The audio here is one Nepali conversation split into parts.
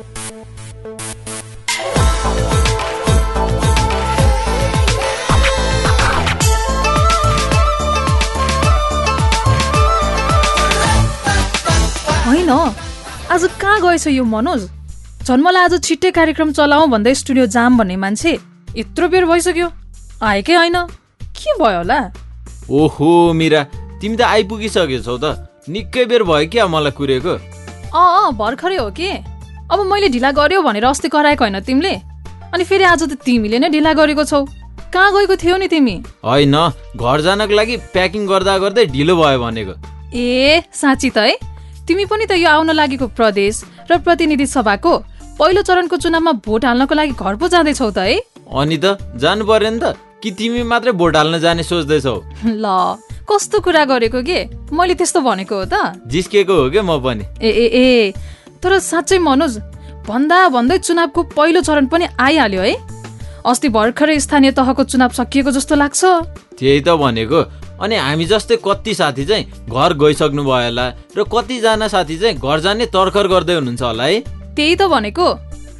होइन आज कहाँ गएछ यो मनोज? झन् मलाई आज छिट्टै कार्यक्रम चलाऊ भन्दै स्टुडियो जाम भन्ने मान्छे यत्रो बेर भइसक्यो। आएकै होइन। के भयो होला? ओहो मिरा तिमी त आइपुगिसकेछौ त। निकै बेर भयो क्या मलाई कुरेको? अँ अँ भर्खरै हो कि? अब मैले ढिला गर्यो भनेर अस्ति कराएको होइन तिमीले? अनि फेरि आज त तिमीले नै ढिला गरेको छौ। कहाँ गएको थियौ नि तिमी? होइन घर जानको लागि प्याकिङ गर्दा गर्दै ढिलो भयो भनेको। ए साँच्ची त है। तिमी पनि त यो आउन लागेको प्रदेश र प्रतिनिधि सभाको पहिलो चरणको चुनावमा भोट हाल्नको लागि घर पो जाँदैछौ त है। अनि त जानु पर्यो नि त। कि तिमी मात्रै भोट हाल्न जाने सोच्दैछौ? ल कस्तो कुरा गरेको के? मैले त्यस्तो भनेको हो त। जिस्केको हो क्या म पनि? ए ए ए। तर साँच्चै मनोज भन्दा भन्दै चुनावको पहिलो चरण पनि आइहाल्यो है। अस्ति भर्खरै स्थानीय तहको चुनाव सकिएको जस्तो लाग्छ। त्यही त भनेको। अनि हामी जस्तै कति साथी चाहिँ घर गइसक्नु भयो होला र कतिजना साथी चाहिँ घर जाने तर्खर गर्दै हुनुहुन्छ होला है। त्यही त भनेको।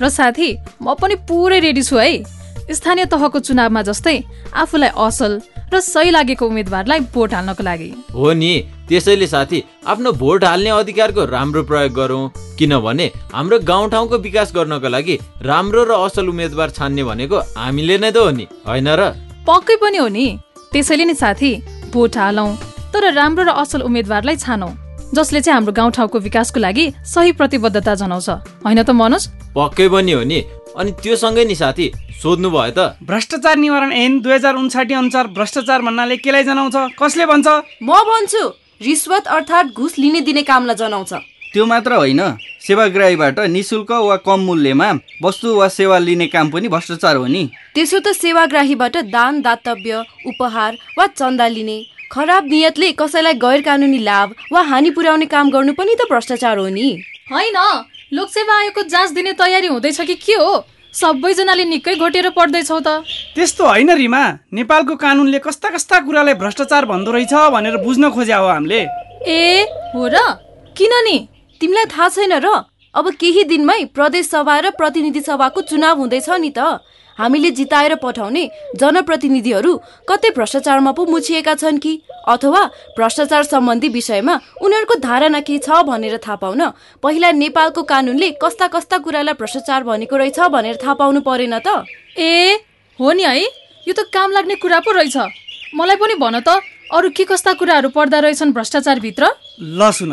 र साथी म पनि पुरै रेडी छु है। स्थानीय तहको चुनावमा जस्तै आफूलाई असल र सही लागेको उम्मेद्वारलाई भोट हाल्नको लागि। हो नि त्यसैले साथी आफ्नो भोट हाल्ने अधिकारको राम्रो प्रयोग गरौँ। किनभने हाम्रो गाउँठाउँको विकास गर्नको लागि राम्रो र असल उम्मेद्वार छान्ने भनेको हामीले नै त हो नि होइन र? पक्कै पनि हो नि। त्यसैले नि साथी भोट हालौँ तर राम्रो र असल उम्मेद्वारलाई छानौँ जसले चाहिँ हाम्रो गाउँठाउँको विकासको लागि सही प्रतिबद्धता जनाउँछ होइन त मनोज? पक्कै पनि हो नि। अनि त्यो सँगै नि साथी सोध्नु भयो त। भ्रष्टाचार निवारण ऐन दुई हजार उन्साठी अनुसार भ्रष्टाचार भन्नाले केलाई जनाउँछ? कसले भन्छ? म भन्छु रिश्वत अर्थात् घुस लिने दिने कामलाई जनाउँछ। त्यो मात्र होइन। सेवाग्राहीबाट निशुल्क वा कम मूल्यमा वस्तु वा सेवा लिने काम पनि भ्रष्टाचार हो नि। त्यसो त सेवाग्राहीबाट दान दातव्य उपहार वा चन्दा लिने खराब नियतले कसैलाई गैर कानुनी लाभ वा हानि पुर्याउने काम गर्नु पनि त भ्रष्टाचार हो नि। होइन लोकसेवा आयोगको जाँच दिने तयारी हुँदैछ कि के हो? सबैजनाले निकै घोटेर पढ्दैछौ त। त्यस्तो होइन रिमा नेपालको कानुनले कस्ता कस्ता कुरालाई भ्रष्टाचार भन्दो रहेछ भनेर बुझ्न खोज्या हो हामीले। ए हो र? किन नि? तिमीलाई थाहा छैन र? अब केही दिनमै प्रदेश सभा र प्रतिनिधि सभाको चुनाव हुँदैछ नि त। हामीले जिताएर पठाउने जनप्रतिनिधिहरू कतै भ्रष्टाचारमा पो मुछिएका छन् कि? अथवा भ्रष्टाचार सम्बन्धी विषयमा उनीहरूको धारणा के छ भनेर थाहा पाउन पहिला नेपालको कानुनले कस्ता कस्ता कुरालाई भ्रष्टाचार भनेको रहेछ भनेर थाहा पाउनु परेन त। ए हो नि है। यो त काम लाग्ने कुरा पो रहेछ। मलाई पनि भन त अरू के कस्ता कुराहरू पर्दा रहेछन् भ्रष्टाचारभित्र? ल सुन।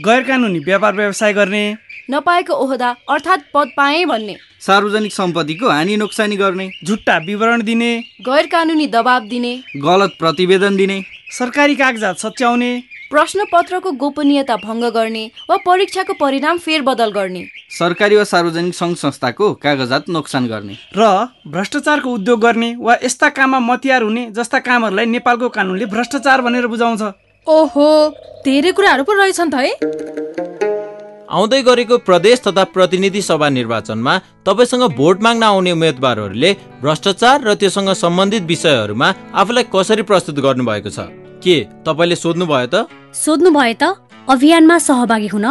गैर कानुनी व्यापार व्यवसाय गर्ने। नपाएको ओहदा अर्थात् पद पाएँ भन्ने। सार्वजनिक सम्पत्तिको हानि नोक्सानी गर्ने। झुट्टा विवरण दिने। गैर कानुनी दबाब दिने। गलत प्रतिवेदन दिने। सरकारी कागजात सच्याउने। प्रश्न पत्रको गोपनीयता भङ्ग गर्ने वा परीक्षाको परिणाम फेरबदल गर्ने। सरकारी वा सार्वजनिक सङ्घ संस्थाको कागजात नोक्सान गर्ने। र भ्रष्टाचारको उद्योग गर्ने वा यस्ता काममा मतियार हुने जस्ता कामहरूलाई नेपालको कानुनले भ्रष्टाचार भनेर बुझाउँछ। ओहो धेरै कुराहरू पो रहेछन् त है। आउँदै गरेको प्रदेश तथा प्रतिनिधि सभा निर्वाचनमा तपाईँसँग भोट माग्न आउने उम्मेद्वारहरूले भ्रष्टाचार र त्योसँग सम्बन्धित विषयहरूमा आफूलाई कसरी प्रस्तुत गर्नुभएको छ? के तपाईँले सोध्नुभयो त? सोध्नु भयो त अभियानमा सहभागी हुन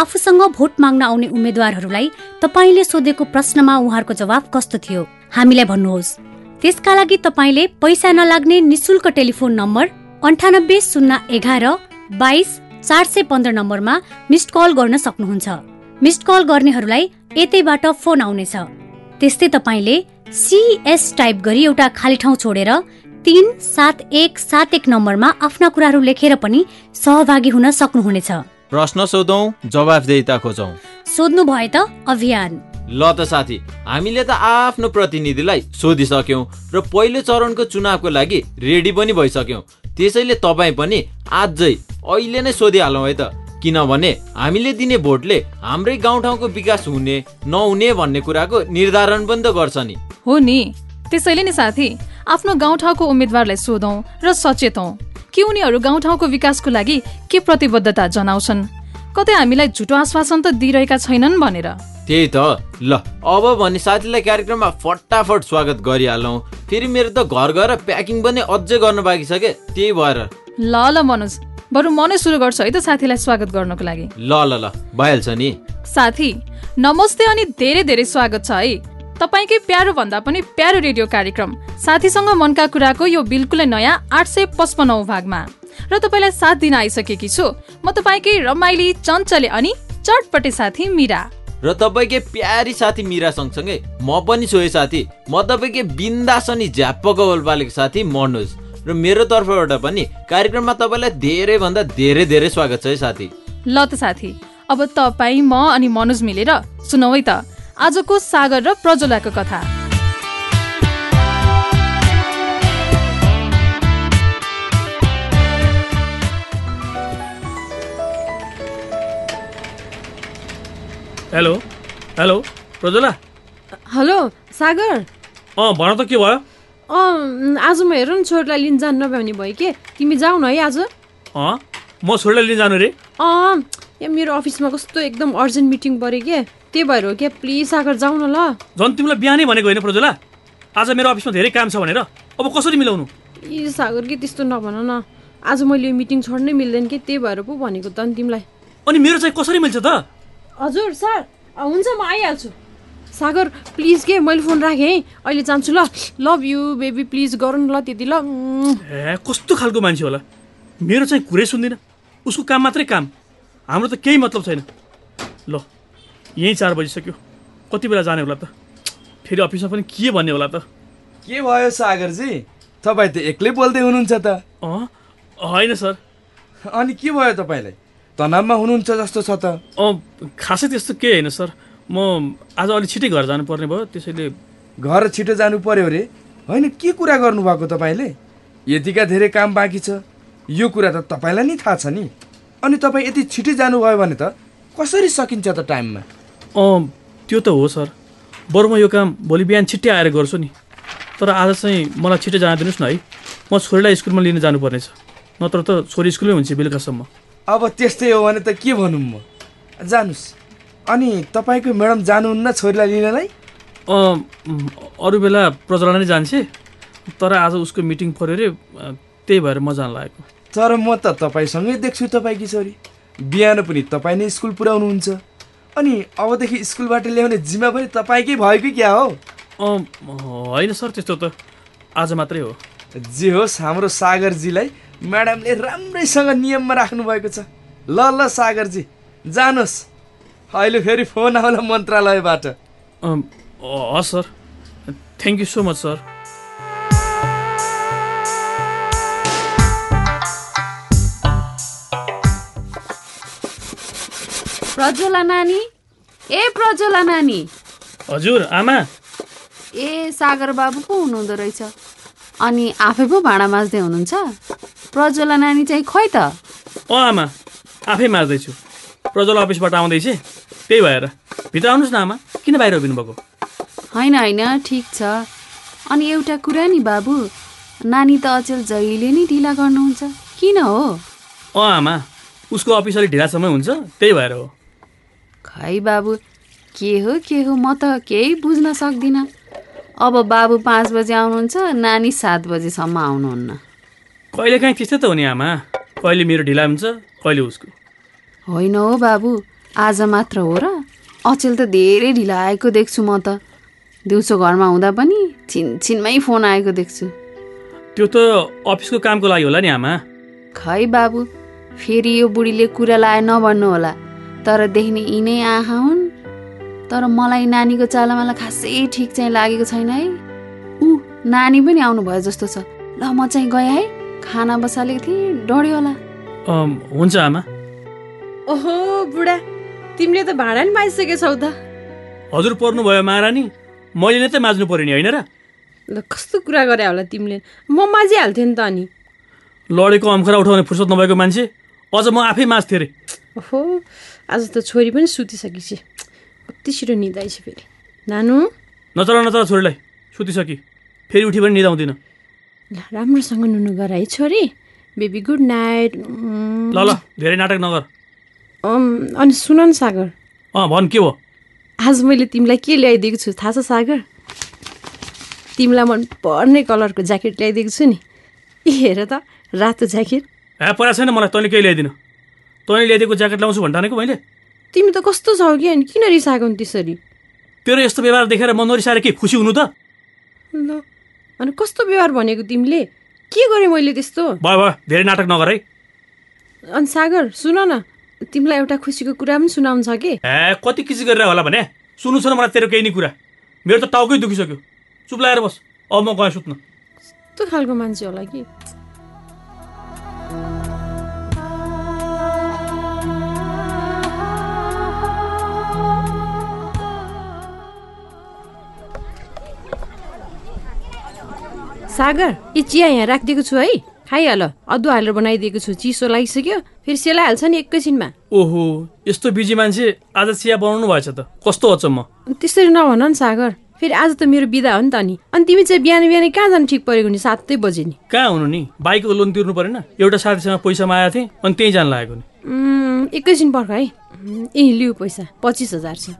आफूसँग भोट माग्न आउने उम्मेद्वारहरूलाई तपाईँले सोधेको प्रश्नमा उहाँहरूको जवाब कस्तो थियो? हामीलाई भन्नुहोस्। त्यसका लागि तपाईँले पैसा नलाग्ने निशुल्क टेलिफोन नम्बर अन्ठानब्बे शून्य एघार बाइस चार सय पन्ध्र नम्बरमा मिस्ड कल गर्न सक्नुहुन्छ। मिस्ड कल गर्नेहरूलाई यतैबाट फोन आउनेछ। त्यस्तै तपाईँले सिएस टाइप गरी एउटा खाली ठाउँ छोडेर तिन सात एक सात एक नम्बरमा आफ्ना कुराहरू लेखेर पनि सहभागी हुन सक्नुहुनेछ। प्रश्न सोधौँ जवाफदेहिता खोजौँ। सोध्नु भयो त अभियान। ल त साथी हामीले त आफ्नो प्रतिनिधिलाई सोधिसक्यौँ र पहिलो चरणको चुनावको लागि रेडी पनि भइसक्यौँ। त्यसैले तपाईँ पनि आजै अहिले नै सोधिहालौँ है त। किनभने हामीले दिने भोटले हाम्रै गाउँठाउँको विकास हुने नहुने भन्ने कुराको निर्धारण पनि त गर्छ नि। हो नि। त्यसैले नि साथी आफ्नो गाउँठाउँको उम्मेद्वारलाई सोधौँ र सचेतौँ। कि उनीहरू गाउँठाउँको विकासको लागि के प्रतिबद्धता जनाउँछन्? कतै हामीलाई झुटो आश्वासन त दिइरहेका छैनन् भनेर। त्यही त। ल। अब भने साथीलाई कार्यक्रममा फटाफट स्वागत गरिहालौँ। फेरि मेरो त घर गएर प्याकिङ पनि अझै गर्नु बाँकी छ के? त्यही भएर। ल ल मनोज। बरु म नै सुरु गर्छु है त साथीलाई स्वागत गर्नको लागि। ल ल ल। भइहाल्छ नि। साथी नमस्ते अनि धेरै धेरै स्वागत छ है। तपाईँकै प्यारो भन्दा पनि प्यारो रेडियो कार्यक्रम। साथीसँग मनका कुराको यो बिल्कुलै नयाँ आठ सय पचपन्नौ भागमा। र तपाईँलाई साथ दिन आइसकेकी छु। म तपाईँकै रमाइली चञ्चले अनि चटपटे साथी मिरा। र तपाईँकै प्यारी साथी मिरा सँगसँगै म पनि सोहे साथी। म तपाईँकै बिन्दास अनि झ्याप्प गवल पालेको साथी मनोज। र मेरो तर्फबाट पनि कार्यक्रममा तपाईँलाई धेरैभन्दा धेरै धेरै स्वागत छ है साथी। ल त साथी अब तपाईँ म अनि मनोज मिलेर सुनौ है त। आजको सागर र प्रज्वलाको कथा। Hello hello Prajwala hello Sagar अँ भन त के भयो? अँ आज म हेर न छोरीलाई लिन जानु नभ्याउने भयो कि? तिमी जाऊ न है आज। अँ? म छोरीलाई लिन जानु रे। अँ यहाँ मेरो अफिसमा कस्तो एकदम अर्जेन्ट मिटिङ पऱ्यो क्या त्यही भएर हो क्या प्लिज सागर जाऊ न ल। झन् तिमीलाई बिहानै भनेको होइन प्रज्वला? आज मेरो अफिसमा धेरै काम छ भनेर। अब कसरी मिलाउनु? ए सागर के त्यस्तो नभन न। आज मैले यो मिटिङ छोड्नै मिल्दैन कि? त्यही भएर पो भनेको त नि तिमीलाई। अनि मेरो चाहिँ कसरी मिल्छ त? हजुर सर। अँ, हुन्छ म आइहाल्छु। सागर प्लिज के मैले फोन राखेँ है? अहिले जान्छु ल। लभ यु बेबी प्लिज गर न ल त्यति ल। ए कस्तो खालको मान्छे होला? मेरो चाहिँ कुरै सुन्दिनँ। उसको काम मात्रै काम। हाम्रो त केही मतलब छैन। ल यहीँ चार बजिसक्यो। कति बेला जाने होला त? फेरि अफिसमा पनि के भन्ने होला त? के भयो सागरजी? तपाईँ त एक्लै बोल्दै हुनुहुन्छ त। अँ होइन सर। अनि के भयो तपाईँलाई? तनावमा हुनुहुन्छ जस्तो छ त। अँ खासै त्यस्तो केही होइन सर। म आज अलिक छिटै घर जानुपर्ने भयो त्यसैले घर छिटो जानु पर्यो रे। होइन के कुरा गर्नुभएको तपाईँले? यतिका धेरै काम बाँकी छ। यो कुरा त तपाईँलाई नि थाहा छ नि। अनि तपाईँ यति छिटो जानुभयो भने त कसरी सकिन्छ त टाइममा? अँ त्यो त हो सर। बरु म यो काम भोलि बिहान छिट्टै आएर गर्छु नि। तर आज चाहिँ मलाई छिट्टै जान दिनुहोस् न है। म छोरीलाई स्कुलमा लिन जानुपर्नेछ। नत्र त छोरी स्कुलमै हुन्छ बेलुकासम्म। अब त्यस्तै हो भने त के भनौँ म? जानुहोस् अनि तपाईँको म्याडम जानुहुन्न छोरीलाई लिनलाई? अरू बेला प्रज्वला नै जान्छे। तर आज उसको मिटिङ पऱ्यो अरे त्यही भएर म जान लागेको। तर म त तपाईँसँगै देख्छु तपाईँकी छोरी बिहान पनि तपाईँ नै स्कुल पुर्याउनुहुन्छ अनि अबदेखि स्कुलबाट ल्याउने जिम्मा पनि तपाईँकै भयो कि क्या हो? अँ, होइन सर त्यस्तो त। आज मात्रै हो। जे होस् हाम्रो सागरजीलाई म्याडमले राम्रैसँग नियममा राख्नुभएको छ। ल ल सागरजी जानुहोस्। अहिले फेरि फोन आउला मन्त्रालयबाट। अँ, हस् sir. Thank you so much sir Prajwala नानी? ए प्रज्वला नानी। हजुर आमा। ए सागर बाबु पो हुनुहुँदो रहेछ। अनि आफै पो भाँडा माझ्दै हुनुहुन्छ? प्रज्वला नानी चाहिँ खोइ त? अँ आमा। आफै मार्दैछु। प्रज्वल अफिसबाट आउँदैछ। त्यही भएर। भित्र आउनुहोस् न आमा। किन बाहिर उभिनु भएको होइन होइन। ठिक छ। अनि एउटा कुरा नि बाबु। नानी त अचेल जहिले नि ढिला गर्नुहुन्छ। किन हो? अँ आमा। उसको अफिस अलिक ढिलासम्म हुन्छ। त्यही भएर हो। खै बाबु। के हो के हो? म त केही बुझ्न सक्दिनँ। अब बाबु पाँच बजे आउनुहुन्छ नानी सात बजेसम्म आउनुहुन्न। कहिले काहीँ त्यस्तै त हो नि आमा। कहिले मेरो ढिला हुन्छ कहिले उसको। होइन हो बाबु आज मात्र हो र। अचेल त धेरै ढिला आएको देख्छु म त। दिउँसो घरमा हुँदा पनि छिनछिनमै फोन आएको देख्छु। त्यो त अफिसको कामको लागि होला नि आमा। खै बाबु फेरि यो बुढीले कुरा लाए नभन्नु होला। तर देख्ने यिनै आँखा हुन्। तर मलाई नानीको चालामाला खासै ठिक चाहिँ लागेको छैन है। ऊ नानी पनि आउनुभयो जस्तो छ। ल म चाहिँ गएँ है। खाना बसालेको थिएँ डढ्यो होला हुन्छ आमा। ओहो बुढा तिमीले त भाँडा नि माझिसकेछौ त। हजुर पर्नुभयो महारानी। मैले नै त माझ्नु पऱ्यो नि होइन र? ल कस्तो कुरा गरे होला तिमीले? म माझिहाल्थेँ नि त अनि। लडेको अम्खरा उठाउने फुर्सद नभएको मान्छे अझ म आफै माझ्थेँ अरे ओहो आज त छोरी पनि सुतिसकेपछि। कति छिटो निदाइछ फेरि। नानु? नचला नचला छोरीलाई सुतिसकी। फेरि उठी पनि निदाउँदिनँ। ल राम्रोसँग नुनु गर है छोरी। बेबी गुड नाइट ल ल धेरै नाटक नगर। अनि सुन न सागर। अँ भन् के हो? आज मैले तिमीलाई के ल्याइदिएको छु थाहा छ सागर? तिमीलाई मन पर्ने कलरको ज्याकेट ल्याइदिएको छु नि। ए हेर त रातो ज्याकेट। ए परा छैन मलाई तैँले केही ल्याइदिनु। तैँले ल्याइदिएको ज्याकेट लाउँछु भन्टानेको मैले? तिमी त कस्तो छौ कि अनि किन रिसाएको नि त्यसरी? तेरो यस्तो व्यवहार देखेर म नरिसाएर के खुसी हुनु त? ल। अनि कस्तो व्यवहार भनेको तिमीले? के गरेँ मैले त्यस्तो? भयो भयो धेरै नाटक नगर है। अनि सागर सुन न। तिमीलाई एउटा खुसीको कुरा पनि सुनाउनु छ कि? ए कति किसी गरेर होला भने? सुन्नु छ मलाई तेरो केही नै कुरा। मेरो त टाउकै दुखिसक्यो। चुप लगाएर बस। अब म गएँ सुत्न। कस्तो खालको मान्छे होला कि? सागर यी चिया यहाँ राखिदिएको छु है। खाइहाल अदुवा हालेर बनाइदिएको छु। चिसो लागिसक्यो फेरि सेलाइहाल्छ नि एकैछिनमा। ओहो यस्तो बिजी मान्छे आज चिया बनाउनु भएछ त। कस्तो अचम्म त्यसरी नभन नि सागर फेरि आज त मेरो बिदा हो नि त नि। अनि तिमी चाहिँ बिहान बिहानै कहाँ जानु ठिक परेको नि? सातै बजे नि। कहाँ हुनु नि? बाइकको लोन तिर्नु परेन। एउटा साथीसँग पैसा मागेको थिएँ अनि त्यहीँ जान लागेको नि। एकैछिन पर्ख है। यही लिऊ पैसा पच्चिस हजार छ।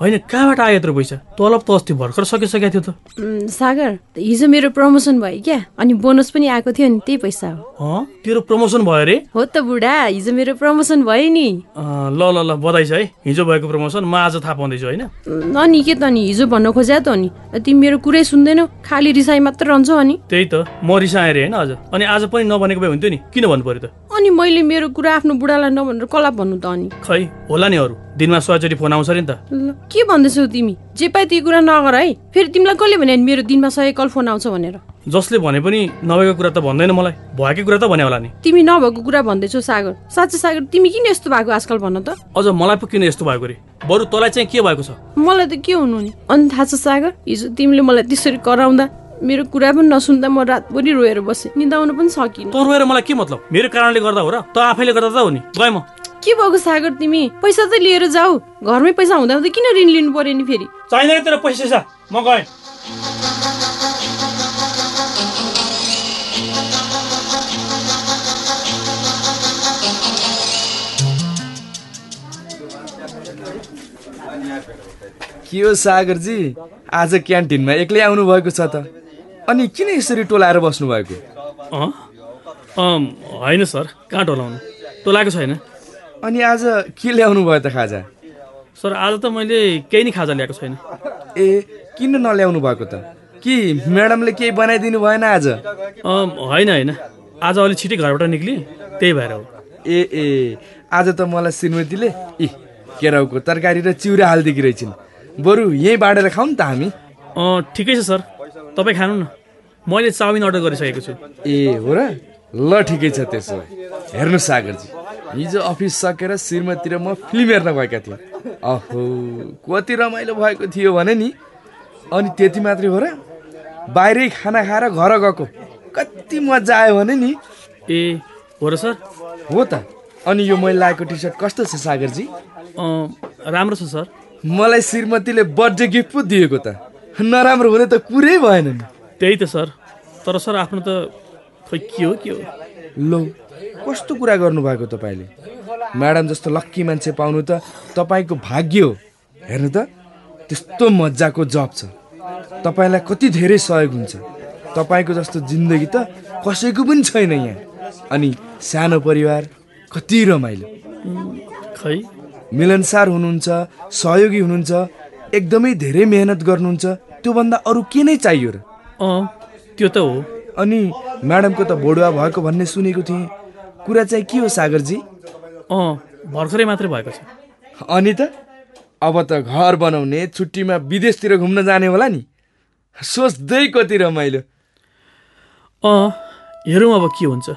होइन कहाँबाट आयो यत्रो पैसा? तलब त अस्ति भर्खर सकिसकेको थियो त। सागर हिजो मेरो प्रमोसन भयो क्या? अनि बोनस पनि आएको थियो नि त्यही पैसा हो। तेरो प्रमोसन भयो अरे? हो त बुढा हिजो मेरो प्रमोसन भयो नि। ल ल ल बधाई छ है। हिजो भएको प्रमोसन म आज थाहा पाउँदैछु होइन? न नि के त नि हिजो भन्न खोज्या त नि तिमी मेरो कुरै सुन्दैनौ खालि रिसाइ मात्र रहन्छौ अनि। त्यही त म रिसाएँ अरे होइन आज? अनि आज पनि नभनेको भए हुन्थ्यो नि किन भन्नु पर्यो त? अनि मैले मेरो कुरा आफ्नो बुढालाई नभनेर कसलाई भन्नु त अनि। खै होला नि अरू। दिनमा सयचोटि फोन आउँछ नि त। के भन्दैछौ तिमी? जे पाए त्यो कुरा नगर है। फेरि तिमीलाई कसले भने नि मेरो दिनमा सय कल फोन आउँछ भनेर? जसले भने पनि नभएको कुरा त भन्दैन मलाई। भएकै कुरा त भने होला नि। तिमी नभएको कुरा भन्दैछौ सागर। साँच्चै सागर तिमी किन यस्तो भएको आजकल भन त? अझ मलाई पो किन यस्तो भएको रे? बरु तँलाई चाहिँ के भएको छ? मलाई त के हुनु नि? अनि थाहा छ सागर हिजो तिमीले मलाई त्यसरी कराउँदा मेरो कुरा पनि नसुन्दा म रातभरि रोएर बसेँ। निदाउनु पनि सकिनँ। तँ रोएर मलाई के मतलब? मेरो कारणले गर्दा हो र? त आफैले गर्दा त हो नि। गएँ म। के भएको सागर तिमी? पैसा त लिएर जाऊ। घरमै पैसा हुँदा हुँदा किन ऋण लिनु पर्यो नि फेरि? चाहिँदैन तेरो पैसा पैसा म गएँ। के हो सागरजी? आज क्यान्टिनमा एक्लै आउनु भएको छ त। अनि किन यसरी टोलाएर बस्नु भएको अँ? अँ, होइन सर कहाँ टोलाउनु? टोलाएको छैन। अनि आज के ल्याउनु भयो त खाजा? सर आज त मैले केही नै खाजा ल्याएको छैन। ए किन नल्याउनु भएको त। कि म्याडमले केही बनाइदिनु भएन आज? अँ, होइन होइन। आज अलि छिटै घरबाट निक्ली त्यही भएर हो। ए ए आज त मलाई श्रीमतीले इ केराउको तरकारी र चिउरा हालिदिएकी रहेछन्। बरु यहीँ बाँडेर खाउँ नि त हामी। अँ, ठिकै छ सर। तपाईँ खानु न। मैले चाउमिन अर्डर गरिसकेको छु। ए हो र? ल ठिकै छ त्यसो भए। हेर्नु सागरजी। हिजो अफिस सकेर श्रीमती र म फिल्म हेर्न गएका थियौँ अहो कति रमाइलो भएको थियो भने नि। अनि त्यति मात्रै हो र बाहिरै खाना खाएर घर गएको। कति मजा आयो भने नि। ए हो र सर। हो त। अनि यो मैले लगाएको टी सर्ट कस्तो छ सागरजी? अँ, राम्रो छ सर। मलाई श्रीमतीले बर्थडे गिफ्ट पो दिएको त। नराम्रो हुने त कुरै भएन नि। त्यही त सर। तर सर आफ्नो त खै के हो के हो? लो कस्तो कुरा गर्नुभएको तपाईँले? म्याडम जस्तो लक्की मान्छे पाउनु त तपाईँको भाग्य हो। हेर्नु त त्यस्तो मजाको जब छ। तपाईँलाई कति धेरै सहयोग हुन्छ। तपाईँको जस्तो जिन्दगी त कसैको पनि छैन यहाँ। अनि सानो परिवार कति रमाइलो। खै? मिलनसार हुनुहुन्छ सहयोगी हुनुहुन्छ एकदमै धेरै मेहनत गर्नुहुन्छ त्योभन्दा अरू के नै चाहियो र? अँ त्यो त हो। अनि म्याडमको त बोडुवा भएको भन्ने सुनेको थिएँ। कुरा चाहिँ के हो सागरजी? अँ भर्खरै मात्रै भएको छ। अनि त? अब त घर बनाउने छुट्टीमा विदेशतिर घुम्न जाने होला नि। सोच्दै कति रमाइलो अँ हेरौँ अब के हुन्छ।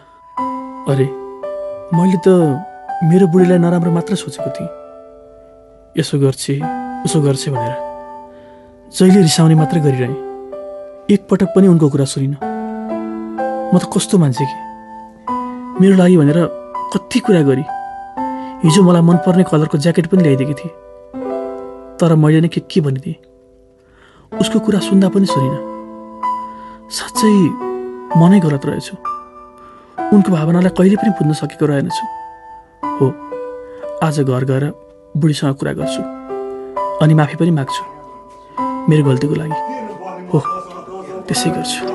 अरे मैले त मेरो बुढीलाई नराम्रो मात्र सोचेको थिएँ। यसो गर्छे उसो गर्छे भनेर। जहिले रिसाउने मात्रै गरिरहेँ। एकपटक पनि उनको कुरा सुनिनँ। म त कस्तो मान्छे कि? मेरो लागि भनेर कति कुरा गरी। हिजो मलाई मनपर्ने कलरको ज्याकेट पनि ल्याइदिएकी थिएँ। तर मैले नै के के भनिदिएँ? उसको कुरा सुन्दा पनि सुनिनँ। साँच्चै मनै गलत रहेछु। उनको भावनालाई कहिले पनि बुझ्न सकेको रहेनछु। हो आज घर गएर बुढीसँग कुरा गर्छु। अनि माफी पनि माग्छु। मेरो गल्तीको लागि। हो त्यसै गर्छु।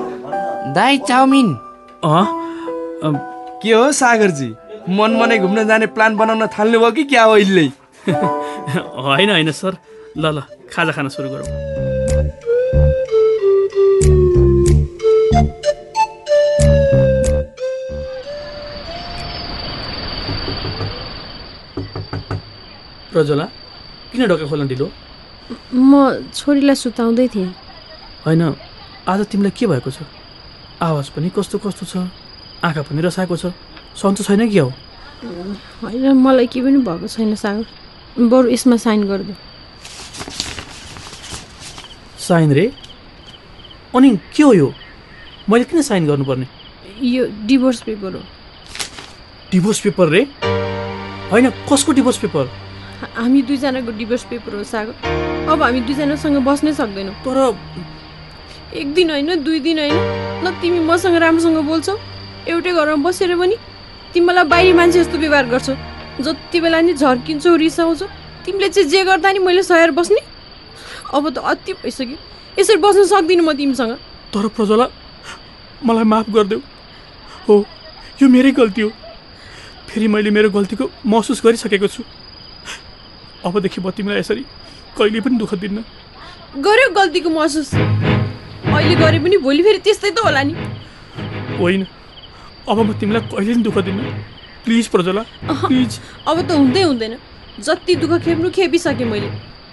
दाई चाउमिन। अँ? अँ, के हो सागरजी? मन मनै घुम्न जाने प्लान बनाउन थाल्नुभयो कि क्या हो अहिले होइन होइन सर। ल ल खाजा खान सुरु गरौँ। प्रज्वला किन ढोका खोल्न ढिलो? म छोरीलाई सुताउँदै थिएँ। होइन आज तिमीलाई के भएको छ? आवाज पनि कस्तो कस्तो छ। आँखा पनि रसाएको छ। सन्चो छैन कि हौ? होइन मलाई के पनि भएको छैन सागर। बरु यसमा साइन गरिदियो साइन रे? अनि के हो यो? मैले किन साइन गर्नुपर्ने? यो डिभोर्स पेपर हो। डिभोर्स पेपर रे? होइन कसको डिभोर्स पेपर? हामी दुईजनाको डिभोर्स पेपर हो सागर। अब हामी दुईजनासँग बस्नै सक्दैनौँ। तर एक दिन होइन दुई दिन होइन। न तिमी मसँग राम्रोसँग बोल्छौ। एउटै घरमा बसेर पनि तिमी मलाई बाहिरी मान्छे जस्तो व्यवहार गर्छौ। जति बेला नि झर्किन्छौ रिसाउँछौ तिमीले चाहिँ जे गर्दा नि मैले सहेर बस्ने? अब त अति भइसक्यो। यसरी बस्न सक्दिनँ म तिमीसँग। तर प्रज्वला मलाई माफ गरिदेऊ। हो यो मेरै गल्ती हो। फेरि मैले मेरो गल्तीको महसुस गरिसकेको छु। अबदेखि म तिमीलाई यसरी कहिले पनि दुःख दिन्न। गर्यो गल्तीको महसुस। अहिले गरे पनि भोलि फेरि त्यस्तै त होला नि। होइन। अब म तिमीलाई कहिले पनि दुःख दिन्न। Please Prajwala please. अब त हुँदै हुँदैन। जति दुःख खेप्नु खेपिसकेँ मैले।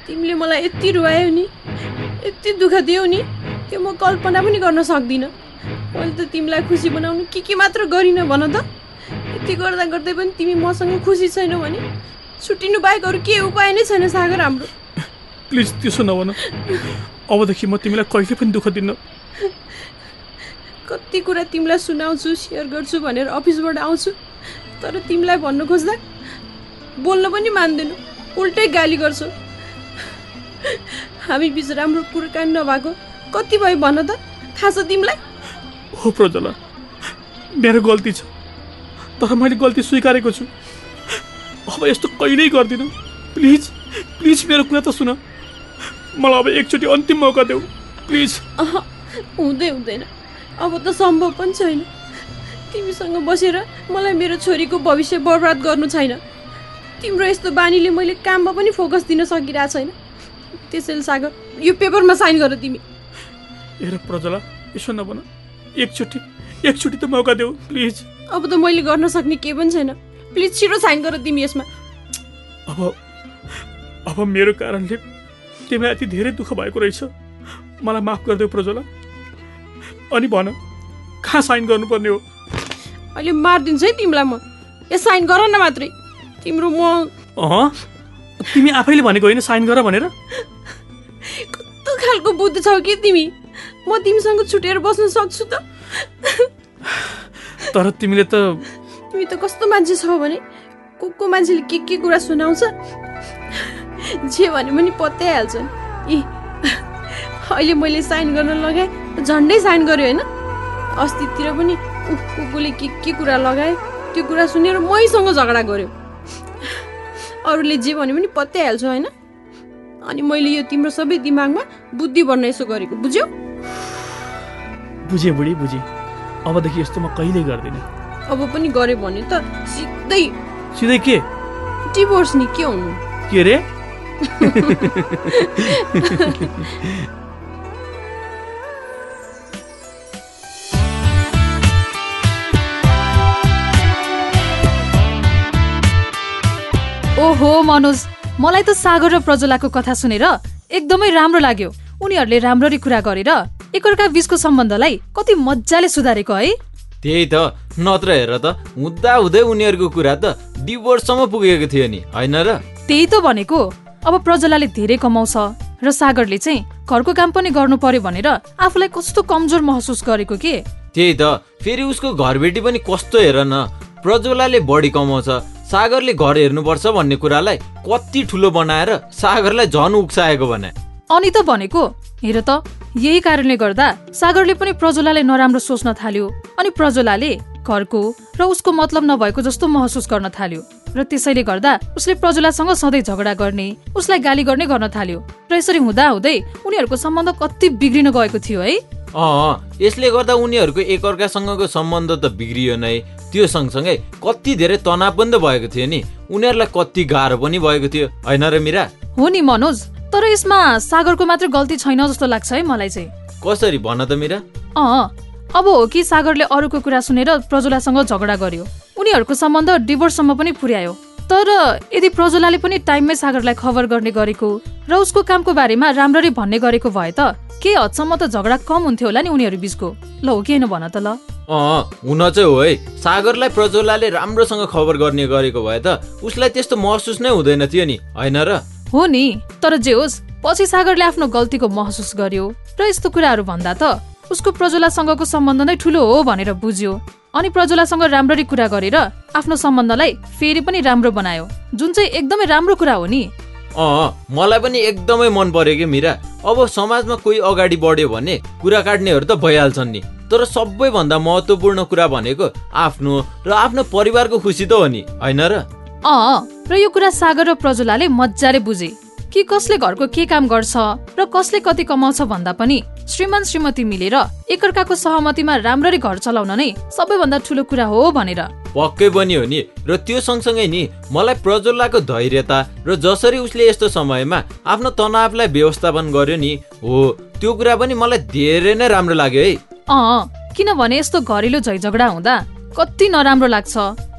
तिमीले मलाई यति रुवायौ नि यति दुःख दियौ नि त्यो म कल्पना पनि गर्न सक्दिनँ। मैले त तिमीलाई खुसी बनाउनु के के मात्र गरिनँ भन त। यति गर्दा गर्दै पनि तिमी मसँग खुसी छैनौ भने छुट्टिनु बाहेक अरू के उपाय नै छैन सागर हाम्रो। प्लिज त्यसो नभन अबदेखि म तिमीलाई कहिले पनि दुःख दिन्न। कति कुरा तिमीलाई सुनाउँछु सेयर गर्छु भनेर अफिसबाट आउँछु। तर तिमीलाई भन्नु खोज्दा बोल्न पनि मान्दैनौ उल्टै गाली गर्छौ। हामी बिच राम्रो कुराकानी नभएको कति भयो भन त थाहा छ तिमीलाई? हो प्रज्वला मेरो गल्ती छ तर मैले गल्ती स्वीकारेको छु। अब यस्तो कहिल्यै गर्दिनँ। प्लिज प्लिज मेरो कुरा त सुन। मलाई अब एकचोटि अन्तिम मौका देऊ। प्लिज। हुँदै हुँदैन। अब त सम्भव पनि छैन। तिमीसँग बसेर मलाई मेरो छोरीको भविष्य बर्बाद गर्नु छैन। तिम्रो यस्तो बानीले मैले काममा पनि फोकस दिन सकिरहेको छैन। त्यसैले सागर यो पेपरमा साइन गर तिमी। हेर प्रज्वला यसो नभन। एकचोटि एकचोटि त मौका देऊ प्लिज। अब त मैले गर्न सक्ने केही पनि छैन। प्लिज छिटो साइन गर तिमी यसमा। अब अब मेरो कारणले तिमीलाई यति धेरै दुःख भएको रहेछ। मलाई माफ गरिदेऊ प्रज्वला। अनि भन कहाँ साइन गर्नुपर्ने हो? अहिले मारिदिन्छु है तिमीलाई म। ए साइन गर न मात्रै। तिम्रो म अँ तिमी आफैले भनेको होइन साइन गर भनेर? कस्तो खालको बुद्धि छौ कि तिमी? म तिमीसँग छुटेर बस्न सक्छु त। तर तिमीले त तिमी त कस्तो मान्छे छौ भने? को को मान्छेले के के कुरा सुनाउँछ? जे भने पनि पत्याइहाल्छ ए अहिले मैले साइन गर्न लगाएँ। झन्डै साइन गर्यो होइन? अस्तितिर पनि उफ को के के कुरा लगाए त्यो कुरा सुनेर मैसँग झगडा गर्यो। अरूले जे भने पनि पत्याइहाल्छ होइन? अनि मैले यो तिम्रो सबै दिमागमा बुद्धि भर्न यसो गरेको बुझ्यौ? बुझेँ बुढी बुझेँ। अबदेखि यस्तो म कहिल्यै गर्दिनँ। अब पनि गऱ्यो भने त सिधै सिधै के? डिभोर्स नि के हुनु? के रे? ओहो मनोज। मलाई त सागर र प्रज्वलाको कथा सुनेर एकदमै राम्रो लाग्यो। उनीहरूले राम्ररी कुरा गरेर एकअर्का बीचको सम्बन्धलाई कति मजाले सुधारेको है। त्यही त नत्र हेर त हुँदा हुँदै उनीहरूको कुरा त डिभोर्ससम्म पुगेको थियो नि होइन र? त्यही त भनेको। अब प्रज्वलाले धेरै कमाउँछ र सागरले चाहिँ घरको काम पनि गर्नु पर्यो भनेर आफूलाई कस्तो कमजोर महसुस गरेको के? त्यही त फेरि उसको घरबेटी पनि कस्तो हेर न प्रज्वलाले बढी कमाउँछ सागरले घर हेर्नुपर्छ भन्ने कुरालाई कति ठुलो बनाएर सागरलाई झन उक्साएको भने। अनि त भनेको हेर त यही कारणले गर्दा सागरले पनि प्रज्वलालाई नराम्रो सोच्न थाल्यो अनि प्रज्वलाले घरको र उसको मतलब नभएको जस्तो महसुस गर्न थाल्यो र त्यसैले गर्दा उसले प्रज्वलासँग सधैँ झगडा गर्ने उसलाई गाली गर्ने गर्न थाल्यो र यसरी हुँदा हुँदै उनीहरूको सम्बन्ध कति बिग्रिन गएको थियो है। अँ यसले गर्दा उनीहरूको एकअर्कासँगको सम्बन्ध त बिग्रियो नै। त्यो सँगसँगै कति धेरै तनाव पनि त भएको थियो नि। उनीहरूलाई कति गाह्रो पनि भएको थियो। होइन र मिरा? हो नि मनोज। तर यसमा सागरको मात्र गल्ती छैन जस्तो लाग्छ है मलाई चाहिँ। कसरी भन त मिरा? अँ। अब हो कि सागरले अरूको कुरा सुनेर प्रज्वलासँग झगडा गर्यो। उनीहरूको सम्बन्ध डिभोर्ससम्म पनि पुर्यायो। तर यदि प्रज्वलाले पनि टाइममै सागरलाई खबर गर्ने गरेको र उसको कामको बारेमा राम्ररी भन्ने गरेको भए त के हदसम्म त झगडा कम हुन्थ्यो होला नि उनीहरू बिचको? ल हो कि होइन भन त ल। अँ हुन चाहिँ हो है। सागरलाई प्रज्वलाले राम्रोसँग खबर गर्ने गरेको भए त उसलाई त्यस्तो महसुस नै हुँदैन थियो नि होइन र? हो नि तर जे होस् पछि सागरले आफ्नो गल्तीको महसुस गर्यो। र यस्तो कुराहरू भन्दा त उसको प्रज्वलासँगको सम्बन्ध नै ठुलो हो भनेर बुझ्यो। अनि प्रज्वलासँग राम्ररी कुरा गरेर आफ्नो सम्बन्धलाई फेरि पनि राम्रो बनायो। जुन चाहिँ एकदमै राम्रो कुरा हो नि। अँ मलाई पनि एकदमै मन पर्यो कि मिरा? अब समाजमा कोही अगाडि बढ्यो भने कुरा काट्नेहरू त भइहाल्छन् नि। तर सबैभन्दा महत्त्वपूर्ण कुरा भनेको आफ्नो र आफ्नो परिवारको खुसी त हो नि। होइन र? अँ र यो कुरा सागर र प्रज्वलाले मजाले बुझे। कि कसले घरको के काम गर्छ र कसले कति कमाउँछ भन्दा पनि श्रीमान श्रीमती मिलेर एकअर्काको सहमतिमा राम्ररी घर चलाउन नै सबैभन्दा ठुलो कुरा हो भनेर। पक्कै पनि हो नि। र त्यो सँगसँगै नि मलाई प्रज्वलाको धैर्यता र जसरी उसले यस्तो समयमा आफ्नो तनावलाई व्यवस्थापन गर्यो नि हो त्यो कुरा पनि मलाई धेरै नै राम्रो लाग्यो है। अँ किनभने यस्तो घरेलु झैझगडा हुँदा कति नराम्रो लाग्छ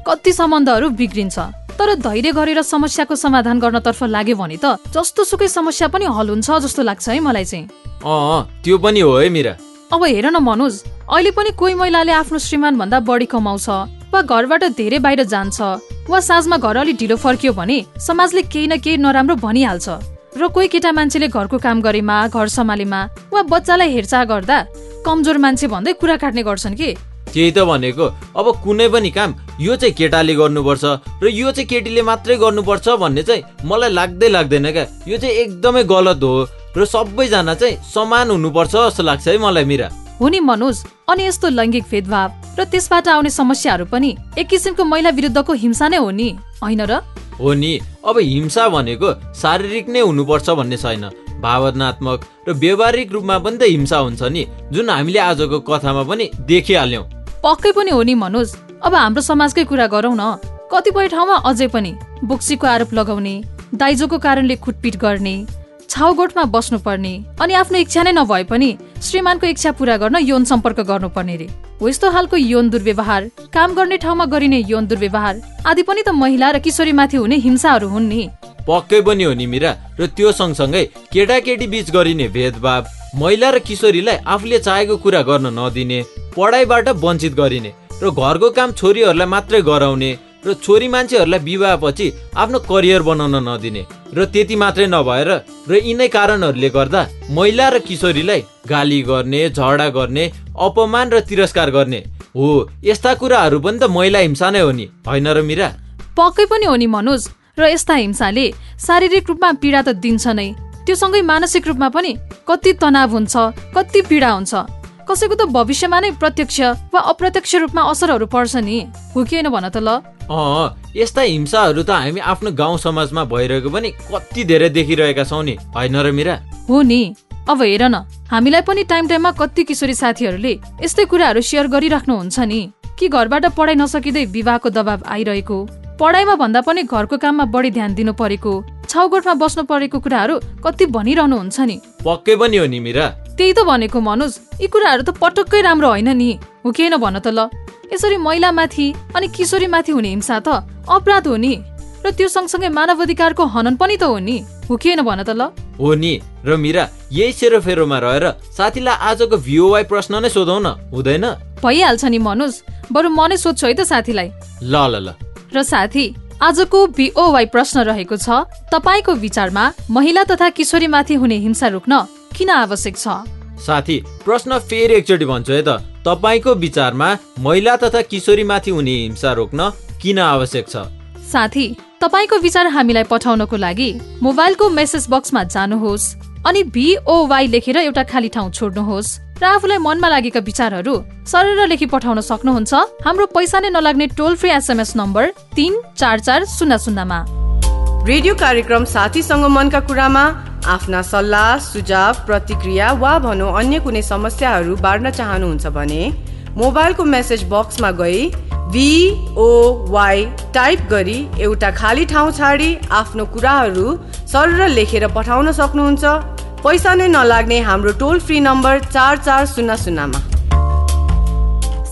कति सम्बन्धहरू बिग्रिन्छ। तर धैर्य गरेर समस्याको समाधान गर्नतर्फ लाग्यो भने त जस्तो सुकै समस्या पनि हल हुन्छ जस्तो लाग्छ है मलाई चाहिँ। अँ त्यो पनि हो है मिरा। अब हेर न मनोज अहिले पनि कोही महिलाले आफ्नो श्रीमान भन्दा बढी कमाउँछ वा घरबाट धेरै बाहिर जान्छ वा साँझमा घर अलि ढिलो फर्कियो भने समाजले केही न केही नराम्रो भनिहाल्छ र कोही केटा मान्छेले घरको काम गरेमा घर सम्हालेमा वा बच्चालाई हेरचाह गर्दा कमजोर मान्छे भन्दै कुरा काट्ने गर्छन् कि? त्यही त भनेको। अब कुनै पनि काम यो चाहिँ केटाले गर्नुपर्छ र यो चाहिँ केटीले मात्रै गर्नुपर्छ भन्ने चाहिँ मलाई लाग्दै लाग्दैन क्या। यो चाहिँ एकदमै गलत हो र सबैजना चाहिँ समान हुनुपर्छ जस्तो लाग्छ है मलाई मिरा। हो नि मनोज अनि यस्तो लैङ्गिक भेदभाव र त्यसबाट आउने समस्याहरू पनि एक किसिमको महिला विरुद्धको हिंसा नै हो नि होइन र? हो नि। अब हिंसा भनेको शारीरिक नै हुनुपर्छ भन्ने छैन। भावनात्मक र व्यवहारिक रूपमा पनि त हिंसा हुन्छ नि। जुन हामीले आजको कथामा पनि देखिहाल्यौँ। पक्कै पनि हो नि मनोज। अब हाम्रो समाजकै कुरा गरौँ न। कतिपय ठाउँमा अझै पनि बुक्सीको आरोप लगाउने दाइजोको कारणले कुटपिट गर्ने छाउगोठमा बस्नुपर्ने अनि आफ्नो इच्छा नै नभए पनि श्रीमानको इच्छा पूरा गर्न यौन सम्पर्क गर्नुपर्ने रे। हो यस्तो खालको यौन दुर्व्यवहार काम गर्ने ठाउँमा गरिने यौन दुर्व्यवहार आदि पनि त महिला र किशोरीमाथि हुने हिंसाहरू हुन् नि। पक्कै पनि हो नि मिरा। र त्यो सँगसँगै केटाकेटी बीच गरिने भेदभाव महिला र किशोरीलाई आफूले चाहेको कुरा गर्न नदिने पढाइबाट वञ्चित गरिने र घरको काम छोरीहरूलाई मात्रै गराउने र छोरी मान्छेहरूलाई विवाहपछि आफ्नो करियर बनाउन नदिने र त्यति मात्रै नभएर र यिनै कारणहरूले गर्दा महिला र किशोरीलाई गाली गर्ने झगडा गर्ने अपमान र तिरस्कार गर्ने। हो यस्ता कुराहरू पनि त महिला हिंसा नै हो नि। होइन र मिरा? पक्कै पनि हो नि मनोज। र यस्ता हिंसाले शारीरिक रूपमा पीडा त दिन्छ नै। त्यो सँगै मानसिक रूपमा पनि कति तनाव हुन्छ कति पीडा हुन्छ। कसैको त भविष्यमा नै प्रत्यक्ष वा अप्रत्यक्ष रूपमा असरहरू पर्छ नि। हो कि होइन भन त ल। अँ यस्ता हिंसाहरू त हामी आफ्नो गाउँ समाजमा भइरहेको पनि कति धेरै देखिरहेका छौँ नि। होइन र मिरा? हो नि। अब हेर न हामीलाई पनि टाइम टाइममा कति किशोरी साथीहरूले यस्तै कुराहरू सेयर गरिराख्नुहुन्छ नि। कि घरबाट पढाइ नसकिँदै विवाहको दबाब आइरहेको? पढाइमा भन्दा पनि घरको काममा बढी ध्यान दिनु परेको छाउगोठमा बस्नु परेको कुराहरू कति भनिरहनुहुन्छ नि। पक्कै पनि हो नि मिरा। त्यही त भनेको मनोज यी कुराहरू त पटक्कै राम्रो होइन नि। हो कि भन त ल। यसरी महिलामाथि अनि किशोरीमाथि हुने हिंसा त अपराध हो नि। र त्यो सँगसँगै मानव अधिकारको हनन पनि त हो नि। हो कि भन त ल। हो नि। र मिरा यही सेरोफेरोमा रहेर साथीलाई आजको भिओवाई प्रश्न नै सोधौ न। हुँदैन? भइहाल्छ नि मनोज। बरु म नै सोध्छु है त साथीलाई। ल ल ल। र साथी आजको बिओवाई प्रश्न रहेको छ तपाईँको विचारमा महिला तथा किशोरीमाथि हुने हिंसा रोक्न किन आवश्यक छ? साथी प्रश्न फेरि एकचोटि भन्छु है त। तपाईँको विचारमा महिला तथा किशोरीमाथि हुने हिंसा रोक्न किन आवश्यक छ? साथी तपाईँको विचार हामीलाई पठाउनको लागि मोबाइलको मेसेज बक्समा जानुहोस्। अनि बिओवाई लेखेर एउटा खाली ठाउँ छोड्नुहोस्। र आफूलाई मनमा लागेका विचारहरू सरर लेखी पठाउन सक्नुहुन्छ हाम्रो पैसा नै नलाग्ने टोल फ्री एसएमएस नम्बर तिन चार चार शून्य शून्यमा। रेडियो कार्यक्रम साथीसँग मनका कुरामा आफ्ना सल्लाह सुझाव प्रतिक्रिया वा भनौँ अन्य कुनै समस्याहरू बाँड्न चाहनुहुन्छ भने मोबाइलको मेसेज बक्समा गई भिओवाई टाइप गरी एउटा खाली ठाउँ छाडी आफ्नो कुराहरू सर लेखेर पठाउन सक्नुहुन्छ। पैसा नै नलाग्ने हाम्रो टोल फ्री नम्बर चार चार शून्य शून्यमा।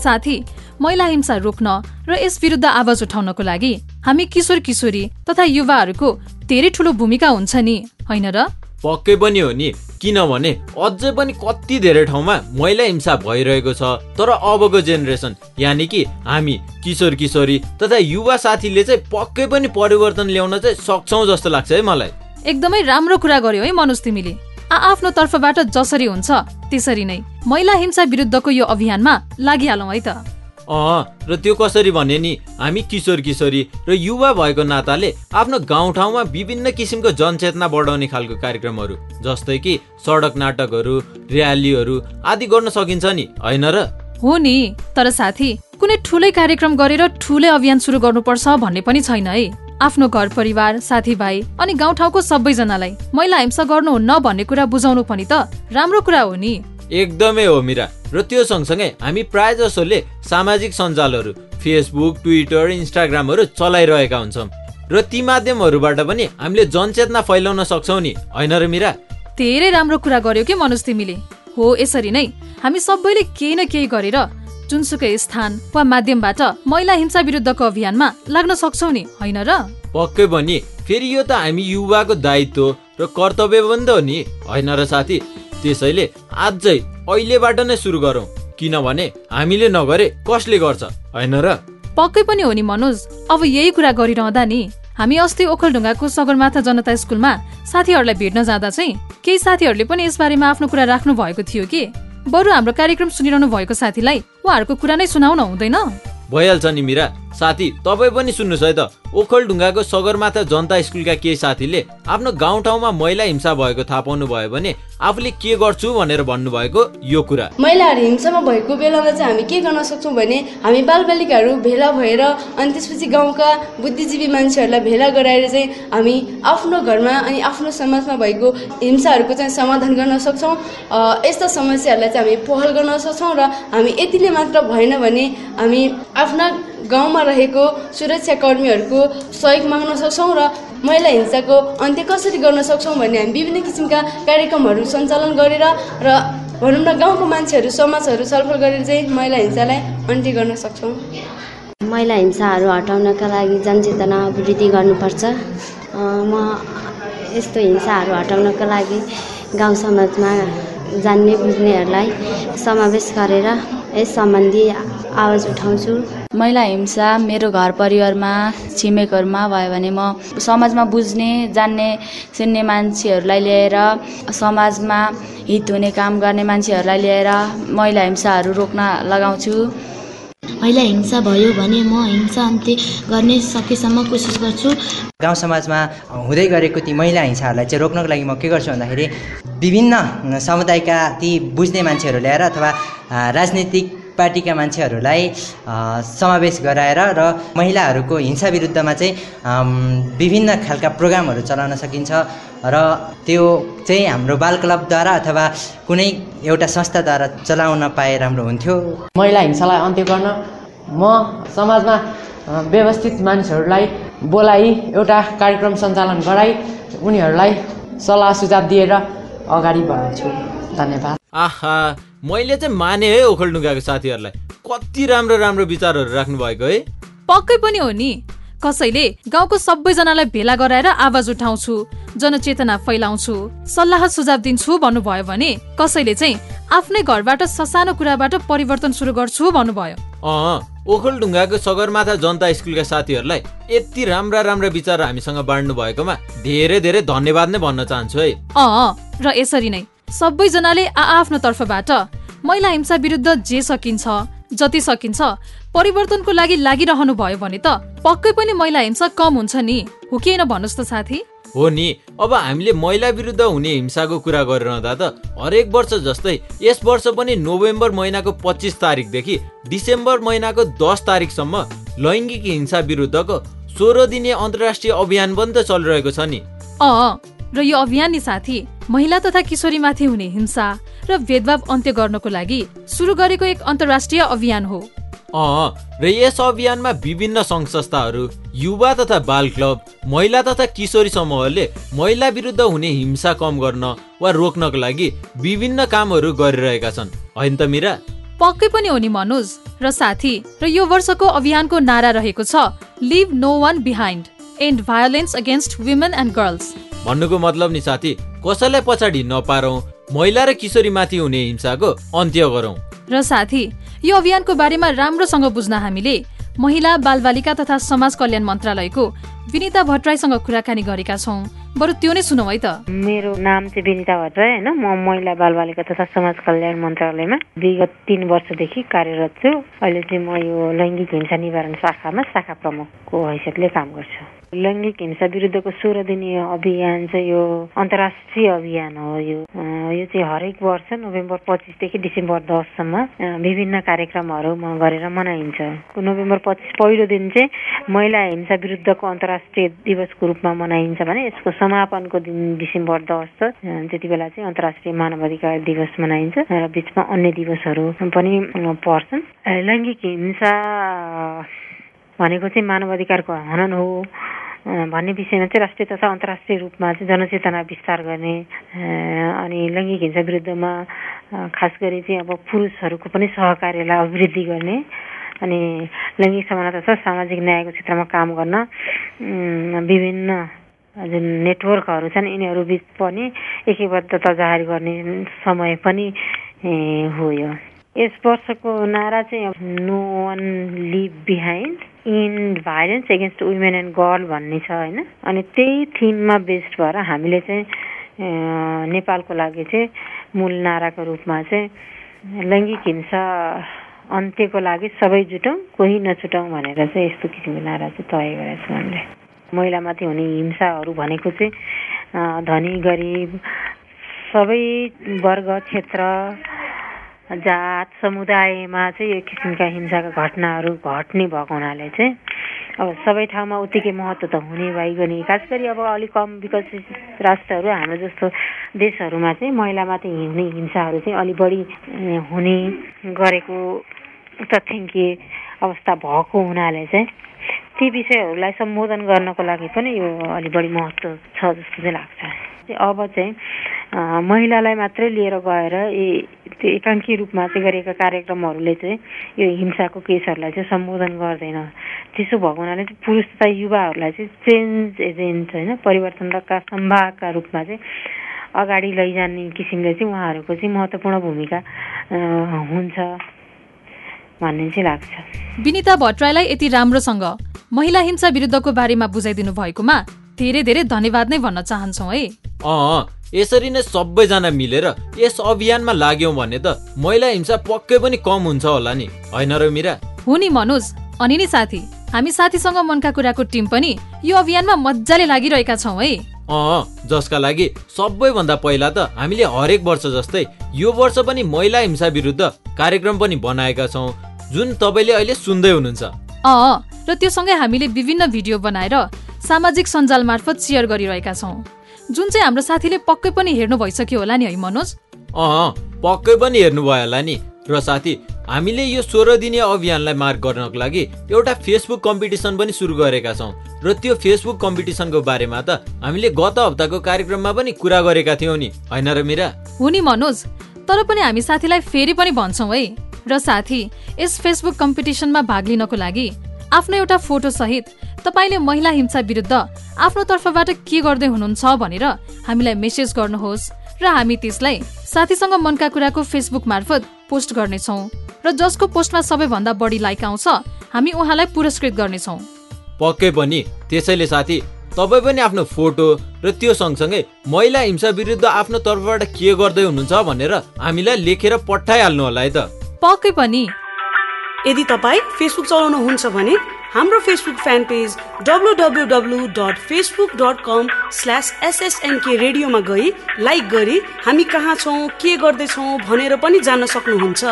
साथी महिला हिंसा रोक्न र यस विरुद्ध आवाज उठाउनको लागि हामी किशोर किशोरी तथा युवाहरूको धेरै ठुलो भूमिका हुन्छ नि होइन र? पक्कै पनि हो नि। किनभने अझै पनि कति धेरै ठाउँमा महिला हिंसा भइरहेको छ। तर अबको जेनेरेसन यानि कि हामी किशोर किशोरी तथा युवा साथीले चाहिँ पक्कै पनि परिवर्तन ल्याउन चाहिँ सक्छौँ जस्तो लाग्छ है मलाई। एकदमै राम्रो कुरा गर्यो है मनोज तिमीले। आ आफ्नो तर्फबाट जसरी हुन्छ त्यसरी नै महिला हिंसा विरुद्धको यो अभियानमा लागिहालौँ है त। अँ र त्यो कसरी भने नि? हामी किशोर किशोरी र युवा भएको नाताले आफ्नो गाउँठाउँमा विभिन्न किसिमको जनचेतना बढाउने खालको कार्यक्रमहरू जस्तै कि सडक नाटकहरू र्यालीहरू आदि गर्न सकिन्छ नि होइन र? हो नि तर साथी कुनै ठुलै कार्यक्रम गरेर ठुलै अभियान सुरु गर्नुपर्छ भन्ने पनि छैन है। आफ्नो घर परिवार साथीभाइ अनि गाउँठाउँको सबैजनालाई महिला हिंसा गर्नुहुन्न भन्ने कुरा बुझाउनु पनि त राम्रो कुरा हो नि। एकदमै हो मिरा। र त्यो सँगसँगै हामी प्राय जसोले सामाजिक सञ्जालहरू फेसबुक ट्विटर इन्स्टाग्रामहरू चलाइरहेका हुन्छौँ। र ती माध्यमहरूबाट पनि हामीले जनचेतना फैलाउन सक्छौँ नि। होइन र मिरा? धेरै राम्रो कुरा गर्यो कि मनोज तिमीले? हो यसरी नै। हामी सबैले केही न केही गरेर जुनसुकै स्थान वा माध्यमबाट महिला हिंसा विरुद्धको अभियानमा लाग्न सक्छौ नि। होइन र? पक्कै पनि फेरि यो त हामी युवाको दायित्व र कर्तव्य पनि त हो नि। होइन र साथी त्यसैले अझै अहिलेबाट नै सुरु गरौँ। किनभने हामीले नगरे कसले गर्छ होइन र? पक्कै पनि हो नि मनोज। अब यही कुरा गरिरहँदा नि हामी अस्ति ओखलढुङ्गाको सगरमाथा जनता स्कुलमा साथीहरूलाई भेट्न जाँदा चाहिँ केही साथीहरूले पनि यसबारेमा आफ्नो कुरा राख्नु भएको थियो कि? बरु हाम्रो कार्यक्रम सुनिरहनु भएको साथीलाई उहाँहरूको कुरा नै सुनाउन हुँदैन। भइहाल्छ नि मिरा। साथी तपाईँ पनि सुन्नुहोस् है त। ओखलढुङ्गाको सगरमाथा जनता स्कुलका केही साथीले आफ्नो गाउँठाउँमा महिला हिंसा भएको थाहा पाउनु भयो भने आफूले के गर्छु भनेर भन्नुभएको यो कुरा। महिलाहरू हिंसामा भएको बेलामा चाहिँ हामी के गर्न सक्छौँ भने हामी बालबालिकाहरू भेला भएर अनि त्यसपछि गाउँका बुद्धिजीवी मान्छेहरूलाई भेला गराएर चाहिँ हामी आफ्नो घरमा अनि आफ्नो समाजमा भएको हिंसाहरूको चाहिँ समाधान गर्न सक्छौँ। यस्ता समस्याहरूलाई चाहिँ हामी पहल गर्न सक्छौँ र हामी यतिले मात्र भएन भने हामी आफ्ना गाउँमा रहेको सुरक्षा कर्मीहरूको सहयोग माग्न सक्छौँ र महिला हिंसाको अन्त्य कसरी गर्न सक्छौँ भन्ने हामी विभिन्न किसिमका कार्यक्रमहरू सञ्चालन गरेर र भनौँ न गाउँको मान्छेहरू समाजहरू छलफल गरेर चाहिँ महिला हिंसालाई अन्त्य गर्न सक्छौँ। महिला हिंसाहरू हटाउनका लागि जनचेतना वृद्धि गर्नुपर्छ। म यस्तो हिंसाहरू हटाउनका लागि गाउँ समाजमा जान्ने बुझ्नेहरूलाई समावेश गरेर यस सम्बन्धी आवाज उठाउँछु। महिला हिंसा मेरो घर परिवारमा छिमेकहरूमा भयो भने म समाजमा बुझ्ने जान्ने सुन्ने मान्छेहरूलाई लिएर समाजमा हित हुने काम गर्ने मान्छेहरूलाई लिएर महिला हिंसाहरू रोक्न लगाउँछु। महिला हिंसा भयो भने म हिंसा अन्त्य गर्ने सकेसम्म कोसिस गर्छु। गाउँ समाजमा हुँदै गरेको ती महिला हिंसाहरूलाई चाहिँ रोक्नको लागि म के गर्छु भन्दाखेरि विभिन्न समुदायका ती बुझ्ने मान्छेहरू ल्याएर अथवा राजनीतिक पार्टीका मान्छेहरूलाई समावेश गराएर र महिलाहरूको हिंसा विरुद्धमा चाहिँ विभिन्न खालका प्रोग्रामहरू चलाउन सकिन्छ र त्यो चाहिँ हाम्रो बाल क्लबद्वारा अथवा कुनै एउटा संस्थाद्वारा चलाउन पाए राम्रो हुन्थ्यो। महिला हिंसालाई अन्त्य गर्न म समाजमा व्यवस्थित मानिसहरूलाई बोलाइ एउटा कार्यक्रम सञ्चालन गराई उनीहरूलाई सल्लाह सुझाव दिएर अगाडि बढाउँछु। धन्यवाद। आहा मैले चाहिँ माने है ओखलडुङ्गाको साथीहरूलाई। कति राम्रो राम्रो विचारहरू राख्नु भएको है। पक्कै पनि हो नि। कसैले गाउँको सबैजनालाई भेला गराएर आवाज उठाउँछु जनचेतना फैलाउँछु सल्लाह सुझाव दिन्छु भन्नुभयो भने कसैले चाहिँ आफ्नै घरबाट ससानो कुराबाट परिवर्तन सुरु गर्छु भन्नुभयो। अँ ओखलढुङ्गाको सगरमाथा जनता स्कुलका साथीहरूलाई यति राम्रा राम्रा विचार हामीसँग बाँड्नु भएकोमा धेरै धेरै धन्यवाद नै भन्न चाहन्छु है। अँ र यसरी नै। सबैजनाले आफ्नो तर्फबाट महिला हिंसा विरुद्ध जे सकिन्छ जति सकिन्छ परिवर्तनको लागि लागिरहनु भयो भने त पक्कै पनि महिला हिंसा कम हुन्छ नि। हो कि भन्नुहोस् त साथी? हो नि। अब हामीले महिला विरुद्ध हुने हिंसाको कुरा गरिरहँदा त हरेक वर्ष जस्तै यस वर्ष पनि नोभेम्बर महिनाको पच्चिस तारिकदेखि डिसेम्बर महिनाको दस तारिकसम्म लैङ्गिक हिंसा विरुद्धको सोह्र दिने अन्तर्राष्ट्रिय अभियान पनि त चलिरहेको छ नि। अँ र यो अभियान नि साथी महिला तथा किशोरीमाथि हुने हिंसा र भेदभाव अन्त्य गर्नको लागि सुरु गरेको एक अन्तर्राष्ट्रिय अभियान हो। अँ र यस अभियानमा विभिन्न सङ्घ संस्थाहरू युवा तथा बाल क्लब महिला तथा किशोरी समूहले महिला विरुद्ध हुने हिंसा कम गर्न वा रोक्नको लागि विभिन्न कामहरू गरिरहेका छन्। होइन त मिरा? पक्कै पनि हो नि मनोज। र साथी र यो वर्षको अभियानको नारा रहेको छ leave no one behind end violence against women and girls भन्नुको मतलब नि साथी कसैलाई पछाडि नपारौँ महिला र किशोरीमाथि हुने हिंसाको अन्त्य गरौँ। र साथी यो अभियानको बारेमा राम्रोसँग बुझ्न हामीले महिला बालबालिका तथा समाज कल्याण मन्त्रालयको विनिता भट्टराईसँग कुराकानी गरेका छौँ। बरु त्यो नै सुनौ है त। मेरो नाम चाहिँ विनिता भट्टराई होइन। म महिला बालबालिका तथा समाज कल्याण मन्त्रालयमा विगत तिन वर्षदेखि कार्यरत छु। अहिले चाहिँ म यो लैङ्गिक हिंसा निवारण शाखामा शाखा प्रमुखको हैसियतले काम गर्छु। लैङ्गिक हिंसा विरुद्धको सोह्र दिनीय अभियान चाहिँ यो अन्तर्राष्ट्रिय अभियान हो यो। यो चाहिँ हरेक वर्ष नोभेम्बर पच्चिसदेखि डिसेम्बर दससम्म विभिन्न कार्यक्रमहरूमा गरेर मनाइन्छ। नोभेम्बर पच्चिस पहिलो दिन चाहिँ महिला हिंसा विरुद्धको अन्तर्राष्ट्रिय दिवसको रूपमा मनाइन्छ भने यसको समापनको दिन डिसेम्बर दस छ त्यति बेला चाहिँ अन्तर्राष्ट्रिय मानवाधिकार दिवस मनाइन्छ र बिचमा अन्य दिवसहरू पनि पर्छन्। लैङ्गिक हिंसा भनेको चाहिँ मानवाधिकारको हनन हो। भन्ने विषयमा चाहिँ राष्ट्रिय तथा अन्तर्राष्ट्रिय रूपमा चाहिँ जनचेतना विस्तार गर्ने अनि लैङ्गिक हिंसा विरुद्धमा खास गरी चाहिँ अब पुरुषहरूको पनि सहकार्यलाई अभिवृद्धि गर्ने अनि लैङ्गिक समानता तथा सामाजिक न्यायको क्षेत्रमा काम गर्न विभिन्न जुन नेटवर्कहरू छन् यिनीहरू बिच पनि एकबद्धता जाहेर गर्ने समय पनि हो यो। यस वर्षको नारा चाहिँ no one leave behind end violence against women and girl भन्ने छ होइन? अनि त्यही थिममा बेस्ड भएर हामीले चाहिँ नेपालको लागि चाहिँ मूल नाराको रूपमा चाहिँ लैङ्गिक हिंसा अन्त्यको लागि सबै जुटौँ कोही नछुटौँ भनेर चाहिँ यस्तो किसिमको नारा चाहिँ तय गरेको छु हामीले। महिलामाथि हुने हिंसाहरू भनेको चाहिँ धनी गरिब सबै वर्ग क्षेत्र जात समुदायमा चाहिँ एक किसिमका हिंसाका घटनाहरू घट्ने भएको हुनाले चाहिँ अब सबै ठाउँमा उत्तिकै महत्त्व त हुने भइगयो खास गरी अब अलिक कम विकसित राष्ट्रहरू हाम्रो जस्तो देशहरूमा चाहिँ महिलामाथि हिँड्ने हिंसाहरू चाहिँ अलिक बढी हुने गरेको तथ्याङ्कीय अवस्था भएको हुनाले चाहिँ ती विषयहरूलाई सम्बोधन गर्नको लागि पनि यो अलिक बढी महत्त्व छ जस्तो चाहिँ लाग्छ। अब चाहिँ महिलालाई मात्रै लिएर गएर त्यो एकाङ्की रूपमा चाहिँ गरिएका कार्यक्रमहरूले चाहिँ यो हिंसाको केसहरूलाई चाहिँ सम्बोधन गर्दैन। त्यसो भएको हुनाले चाहिँ पुरुष तथा युवाहरूलाई चाहिँ चेन्ज एजेन्ट होइन परिवर्तनका सम्भागका रूपमा चाहिँ अगाडि लैजाने किसिमले चाहिँ उहाँहरूको चाहिँ महत्त्वपूर्ण भूमिका हुन्छ भन्ने चाहिँ लाग्छ। विनिता भट्टराईलाई यति राम्रोसँग महिला हिंसा विरुद्धको बारेमा बुझाइदिनु भएकोमा धेरै धेरै धन्यवाद नै भन्न चाहन्छौ है। अँ। यसरी नै सबैजना मिलेर यस अभियानमा लाग्यौँ भने त महिला हिंसा पक्कै पनि कम हुन्छ होला नि। होइन र मिरा? हो नि मनोज अनि नि साथी। हामी साथीसँग मनका कुराको टिम पनि यो अभियानमा मजाले लागिरहेका छौँ है। अँ जसका लागि सबैभन्दा पहिला त हामीले हरेक वर्ष जस्तै यो वर्ष पनि महिला हिंसा विरुद्ध कार्यक्रम पनि बनाएका छौँ। जुन तपाईँले अहिले सुन्दै हुनुहुन्छ। अँ र त्यो सँगै हामीले विभिन्न भिडियो बनाएर सामाजिक सञ्जाल मार्फत सेयर गरिरहेका छौँ। जुन चाहिँ हाम्रो साथीले पक्कै पनि हेर्नु भइसक्यो होला नि है मनोज? अँ पक्कै पनि हेर्नुभयो होला नि। र साथी हामीले यो सोह्र दिने अभियानलाई मार्क गर्नको लागि एउटा फेसबुक कम्पिटिसन पनि सुरु गरेका छौँ। र त्यो फेसबुक कम्पिटिसनको बारेमा त हामीले गत हप्ताको कार्यक्रममा पनि कुरा गरेका थियौँ नि। होइन र मिरा? हो नि मनोज। तर पनि हामी साथीलाई फेरि पनि भन्छौँ है। र साथी यस फेसबुक कम्पिटिसनमा भाग लिनको लागि आफ्नो एउटा फोटो सहित तपाईँले महिला हिंसा विरुद्ध आफ्नो तर्फबाट के गर्दै हुनुहुन्छ भनेर हामीलाई मेसेज गर्नुहोस् र हामी त्यसलाई साथीसँग मनका कुराको फेसबुक मार्फत पोस्ट गर्नेछौँ र जसको पोस्टमा सबैभन्दा बढी लाइक आउँछ हामी उहाँलाई पुरस्कृत गर्नेछौँ। पक्कै पनि त्यसैले साथी तपाईँ पनि आफ्नो फोटो र त्यो सँगसँगै महिला हिंसा विरुद्ध आफ्नो तर्फबाट के गर्दै हुनुहुन्छ भनेर हामीलाई लेखेर पठाइहाल्नु होला है त। पक्कै पनि। यदि तपाईँ फेसबुक चलाउनुहुन्छ भने हाम्रो Facebook fan page W W W dot Facebook dot com slash SSNK रेडियोमा गई लाइक गरी हामी कहाँ छौँ के गर्दैछौँ भनेर पनि जान्न सक्नुहुन्छ।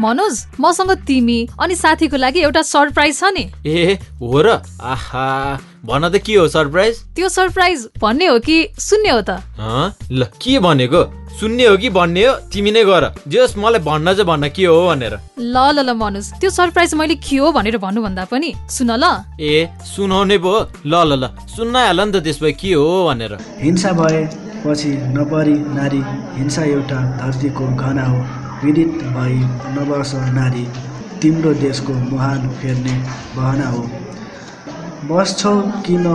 मनोज मसँग तिमी अनि साथीको लागि एउटा सरप्राइज छ नि। ए हो र। आहा भन त के हो सरप्राइज? त्यो सरप्राइज भन्ने हो कि सुन्ने हो त? हँ? ल के भनेको? सुन्ने हो कि भन्ने हो? तिमी नै गर। जे होस् मलाई भन्न चाहिँ भन्न के हो भनेर। ल ल ल मनोज त्यो सरप्राइज मैले के हो भनेर भन्नुभन्दा पनि सुन ल। ए सुनाउने पो। ल ल ल सुन्न हाल नि त त्यस भए के हो भनेर। हिंसा भएपछि नपरी नारी हिंसा एउटा धरतीको घना हो। पीडित भई नबस नारी तिम्रो देशको मुहान फेर्ने बहना हो। बस्छौ किन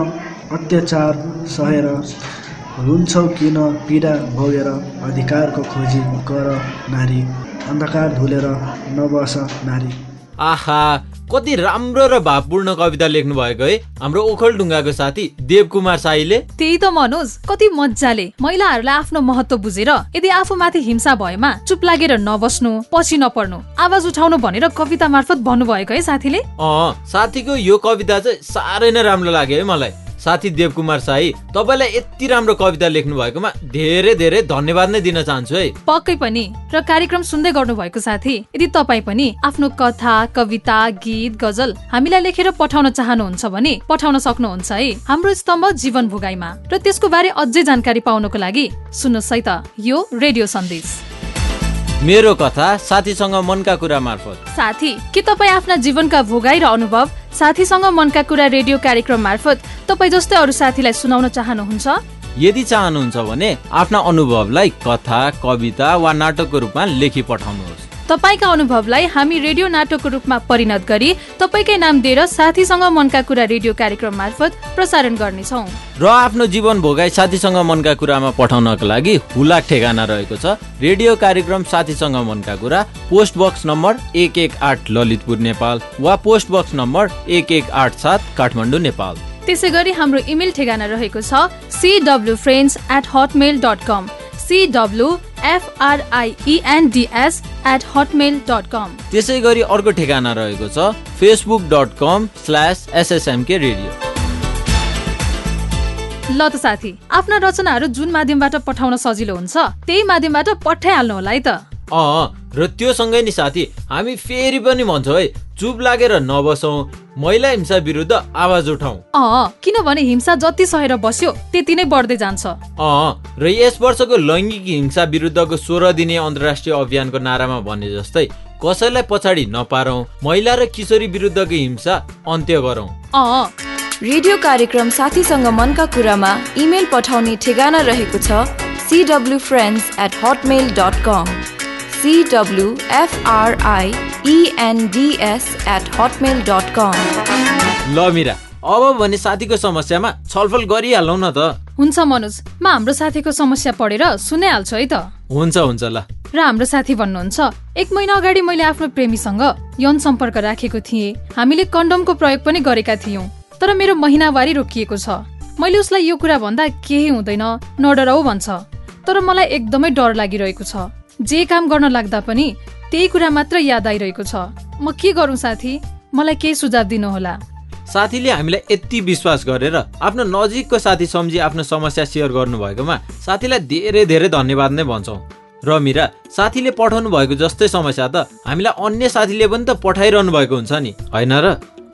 अत्याचार सहेर? रुन्छौ किन पीडा भोगेर? अधिकारको खोजी गर नारी। अन्धकार धुलेर नबस नारी। आहा कति राम्रो र भावपूर्ण कविता लेख्नु भएको है? हाम्रो ओखलढुङ्गाको साथी देवकुमार साईले। त्यही त मनोज कति मजाले महिलाहरूलाई आफ्नो महत्व बुझेर यदि आफूमाथि हिंसा भएमा चुप लागेर नबस्नु पछि नपर्नु आवाज उठाउनु भनेर कविता मार्फत भन्नुभएको है साथीले? अँ साथीको यो कविता चाहिँ साह्रै नै राम्रो लाग्यो है मलाई। साथी देवकुमार साई तपाईँलाई यति राम्रो कविता लेख्नु भएकोमा धेरै धेरै धन्यवाद नै दिन चाहन्छु है। पक्कै पनि र कार्यक्रम सुन्दै गर्नु भएको साथी यदि तपाईँ पनि आफ्नो कथा कविता गीत गजल हामीलाई लेखेर पठाउन चाहनुहुन्छ भने पठाउन सक्नुहुन्छ है हाम्रो स्तम्भ जीवन भोगाईमा र त्यसको बारे अझै जानकारी पाउनको लागि सुन्नुहोस् है त यो रेडियो सन्देश। मेरो कथा साथीसँग मनका कुरा मार्फत। साथी के तपाईँ आफ्ना जीवनका भोगाई र अनुभव साथीसँग मनका कुरा रेडियो कार्यक्रम मार्फत तपाईँ जस्तै अरू साथीलाई सुनाउन चाहनुहुन्छ? यदि चाहनुहुन्छ भने आफ्ना अनुभवलाई कथा कविता वा नाटकको रूपमा लेखी पठाउनुहोस्। तपाईँका अनुभवलाई हामी रेडियो नाटकको रूपमा परिणत गरी तपाईँकै नाम दिएर साथीसँग मनका कुरा रेडियो कार्यक्रम मार्फत प्रसारण गर्नेछौ। र आफ्नो जीवन भोगाई साथीसँग मनका कुरामा पठाउनको लागि हुलाक ठेगाना रहेको छ। रेडियो कार्यक्रम साथीसँग मनका कुरा पोस्ट बक्स नम्बर एक एक आठ ललितपुर नेपाल वा पोस्ट बक्स नम्बर एक एक आठ सात काठमाडौँ नेपाल। त्यसै गरी हाम्रो इमेल ठेगाना रहेको छ C W friends at Hotmail dot com सिडब्लु एफआरआइइएनडिएस at Hotmail dot com त्यसै गरी अर्को ठेगाना रहेको छ Facebook dot com slash S S M K radio ल त साथी आफ्ना रचनाहरू जुन माध्यमबाट पठाउन सजिलो हुन्छ त्यही माध्यमबाट पठाइहाल्नु होला है त। अँ र त्यो सँगै नि साथी हामी फेरि पनि भन्छौँ है चुप लागेर नबसौँ। महिला हिंसा विरुद्ध आवाज उठाउँ। अँ किनभने हिंसा जति सहेर बस्यो त्यति नै बढ्दै जान्छ। अँ र यस वर्षको लैङ्गिक हिंसा विरुद्धको सोह्र दिने अन्तर्राष्ट्रिय अभियानको नारामा भने जस्तै कसैलाई पछाडि नपारौँ महिला र किशोरी विरुद्धको हिंसा अन्त्य गरौँ। अँ रेडियो कार्यक्रम साथीसँग मनका कुरामा इमेल पठाउने ठेगाना रहेको छ C W friends at Hotmail dot com सिडब्लु एफआरआइइएनडिएस at Hotmail dot कम ल मिरा अब भने साथीको समस्यामा छलफल गरिहालौँ न त। हुन्छ मनोज म हाम्रो साथीको समस्या पढेर सुनाइहाल्छु है त। हुन्छ हुन्छ ल। र हाम्रो साथी भन्नुहुन्छ एक महिना अगाडि मैले आफ्नो प्रेमीसँग यौन सम्पर्क राखेको थिएँ। हामीले कन्डमको प्रयोग पनि गरेका थियौँ तर मेरो महिनावारी रोकिएको छ। मैले उसलाई यो कुरा भन्दा केही हुँदैन नडराउ भन्छ। तर मलाई एकदमै डर लागिरहेको छ। जे काम गर्न लाग्दा पनि त्यही कुरा मात्र याद आइरहेको छ। म के गरौँ साथी? मलाई केही सुझाव दिनुहोला। साथीले हामीलाई यति विश्वास गरेर आफ्नो नजिकको साथी सम्झी आफ्नो समस्या सेयर गर्नुभएकोमा साथीलाई धेरै धेरै धन्यवाद नै भन्छौँ। र मिरा साथीले पठाउनु भएको जस्तै समस्या त हामीलाई अन्य साथीले पनि त पठाइरहनु भएको हुन्छ नि होइन र?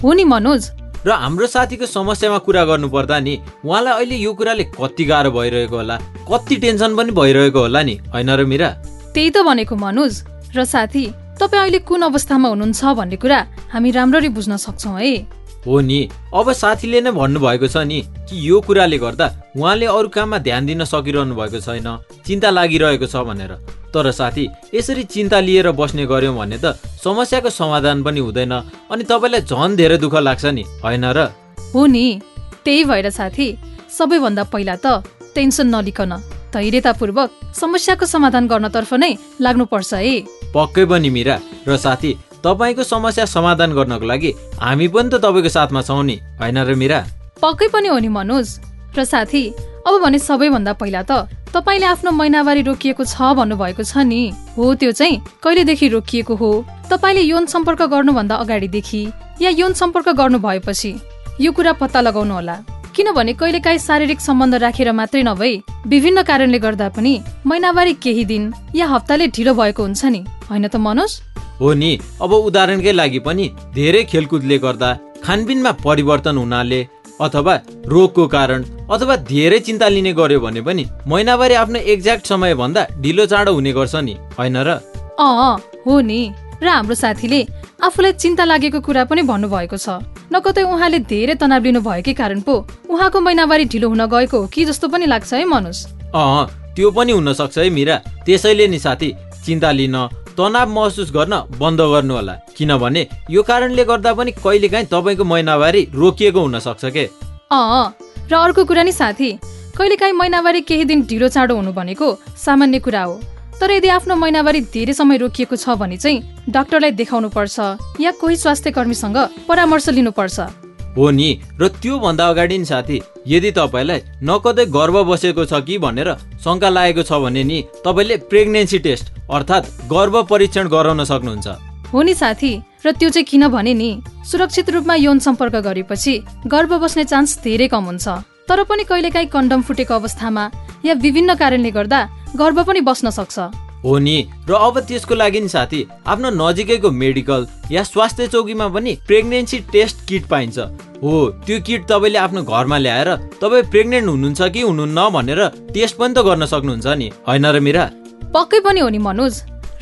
हो नि मनोज। र हाम्रो साथीको समस्यामा कुरा गर्नु पर्दा नि उहाँलाई अहिले यो कुराले कति गाह्रो भइरहेको होला कति टेन्सन पनि भइरहेको होला नि होइन र मिरा? त्यही त भनेको मनोज। र साथी तपाईँ अहिले कुन अवस्थामा हुनुहुन्छ भन्ने कुरा हामी राम्ररी बुझ्न सक्छौँ है। हो नि अब साथीले नै भन्नुभएको छ नि कि यो कुराले गर्दा उहाँले अरू काममा ध्यान दिन सकिरहनु भएको छैन चिन्ता लागिरहेको छ भनेर। तर साथी यसरी चिन्ता लिएर बस्ने गर्यौँ भने त समस्याको समाधान पनि हुँदैन अनि तपाईँलाई झन् धेरै दुःख लाग्छ नि होइन र? हो नि त्यही भएर साथी सबैभन्दा पहिला त टेन्सन नलिकन। धैर्यतापूर्वक समस्याको समाधान गर्नतर्फ नै लाग्नुपर्छ है। पक्कै पनि मिरा र साथी तपाईँको समस्या समाधान गर्नको लागि हामी पनि त तपाईँको साथमा छौँ नि होइन र मिरा? पक्कै पनि हो नि मनोज। र साथी अब भने सबैभन्दा पहिला त तपाईँले आफ्नो महिनावारी रोकिएको छ भन्नुभएको छ नि। हो त्यो चाहिँ कहिलेदेखि रोकिएको हो? तपाईँले यौन सम्पर्क गर्नुभन्दा अगाडिदेखि या यौन सम्पर्क गर्नु भएपछि यो कुरा पत्ता लगाउनु होला किनभने कहिलेकाहीँ शारीरिक सम्बन्ध राखेर मात्रै नभई विभिन्न कारणले गर्दा पनि महिनावारी केही दिन या हप्ताले ढिलो भएको हुन्छ नि। होइन त मनोज? हो नि। अब उदाहरणकै लागि पनि धेरै खेलकुदले गर्दा खानपिनमा परिवर्तन हुनाले अथवा रोगको कारण अथवा धेरै चिन्ता लिने गर्यो भने पनि महिनावारी आफ्नो एक्ज्याक्ट समयभन्दा ढिलो चाँडो हुने गर्छ नि। होइन र? अँ हो नि। र हाम्रो साथीले आफूलाई चिन्ता लागेको कुरा पनि भन्नुभएको छ। न कतै उहाँले धेरै तनाव लिनु भएकै कारण पो उहाँको महिनावारी ढिलो हुन गएको हो कि जस्तो पनि लाग्छ है मनुष अँ त्यो पनि हुनसक्छ है मिरा। त्यसैले नि साथी चिन्ता लिन तनाव महसुस गर्न बन्द गर्नु होला किनभने यो कारणले गर्दा पनि कहिलेकाहीँ तपाईँको महिनावारी रोकिएको हुनसक्छ के? अँ र अर्को कुरा नि साथी कहिलेकाहीँ महिनावारी केही दिन ढिलो चाँडो हुनु भनेको सामान्य कुरा हो। तर यदि आफ्नो महिनावारी धेरै समय रोकिएको छ भने चाहिँ डाक्टरलाई देखाउनु पर्छ या कोही स्वास्थ्य कर्मीसँग परामर्श लिनुपर्छ। हो नि र त्योभन्दा अगाडि नि साथी यदि तपाईँलाई न कतै गर्भ बसेको छ कि भनेर शङ्का लागेको छ भने नि तपाईँले प्रेग्नेन्सी टेस्ट अर्थात् गर्भ परीक्षण गराउन सक्नुहुन्छ। हो नि साथी र त्यो चाहिँ किन भने नि सुरक्षित रूपमा यौन सम्पर्क गरेपछि गर्भ बस्ने चान्स धेरै कम हुन्छ। तर पनि कहिलेकाहीँ कन्डम फुटेको अवस्थामा या विभिन्न कारणले गर्दा गर्भ पनि बस्न सक्छ। हो नि। र अब त्यसको लागि नि साथी आफ्नो नजिकैको मेडिकल या स्वास्थ्य चौकीमा पनि प्रेग्नेन्सी टेस्ट किट पाइन्छ। हो त्यो किट तपाईँले आफ्नो घरमा ल्याएर तपाईँ प्रेग्नेन्ट हुनुहुन्छ कि हुनुहुन्न भनेर टेस्ट पनि त गर्न सक्नुहुन्छ नि। होइन र मिरा? पक्कै पनि हो नि मनोज।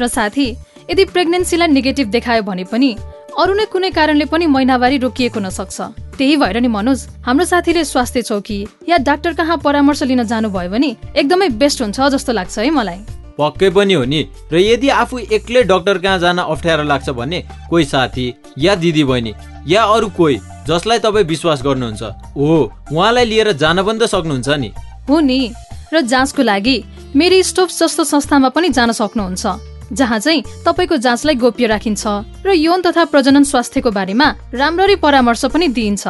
र साथी यदि प्रेग्नेन्सीलाई नेगेटिभ देखायो भने पनि अरू नै कुनै कारणले पनि महिनावारी रोकिएको हुन सक्छ त्यही भएर नि मनोज हाम्रो साथीले स्वास्थ्य चौकी या डाक्टर कहाँ परामर्श लिन जानुभयो भने एकदमै बेस्ट हुन्छ जस्तो लाग्छ है मलाई। पक्कै पनि हो नि। र यदि आफू एक्लै डक्टर कहाँ जान अप्ठ्यारो लाग्छ भने कोही साथी या दिदी बहिनी या अरू कोही जसलाई तपाईँ विश्वास गर्नुहुन्छ हो उहाँलाई लिएर जान पनि त सक्नुहुन्छ नि। हो नि। र जाँचको लागि मेरी स्टोप जस्तो संस्थामा पनि जान सक्नुहुन्छ। जहाँ चाहिँ तपाईँको जाँचलाई गोप्य राखिन्छ र यौन तथा प्रजनन स्वास्थ्यको बारेमा राम्ररी परामर्श पनि दिइन्छ।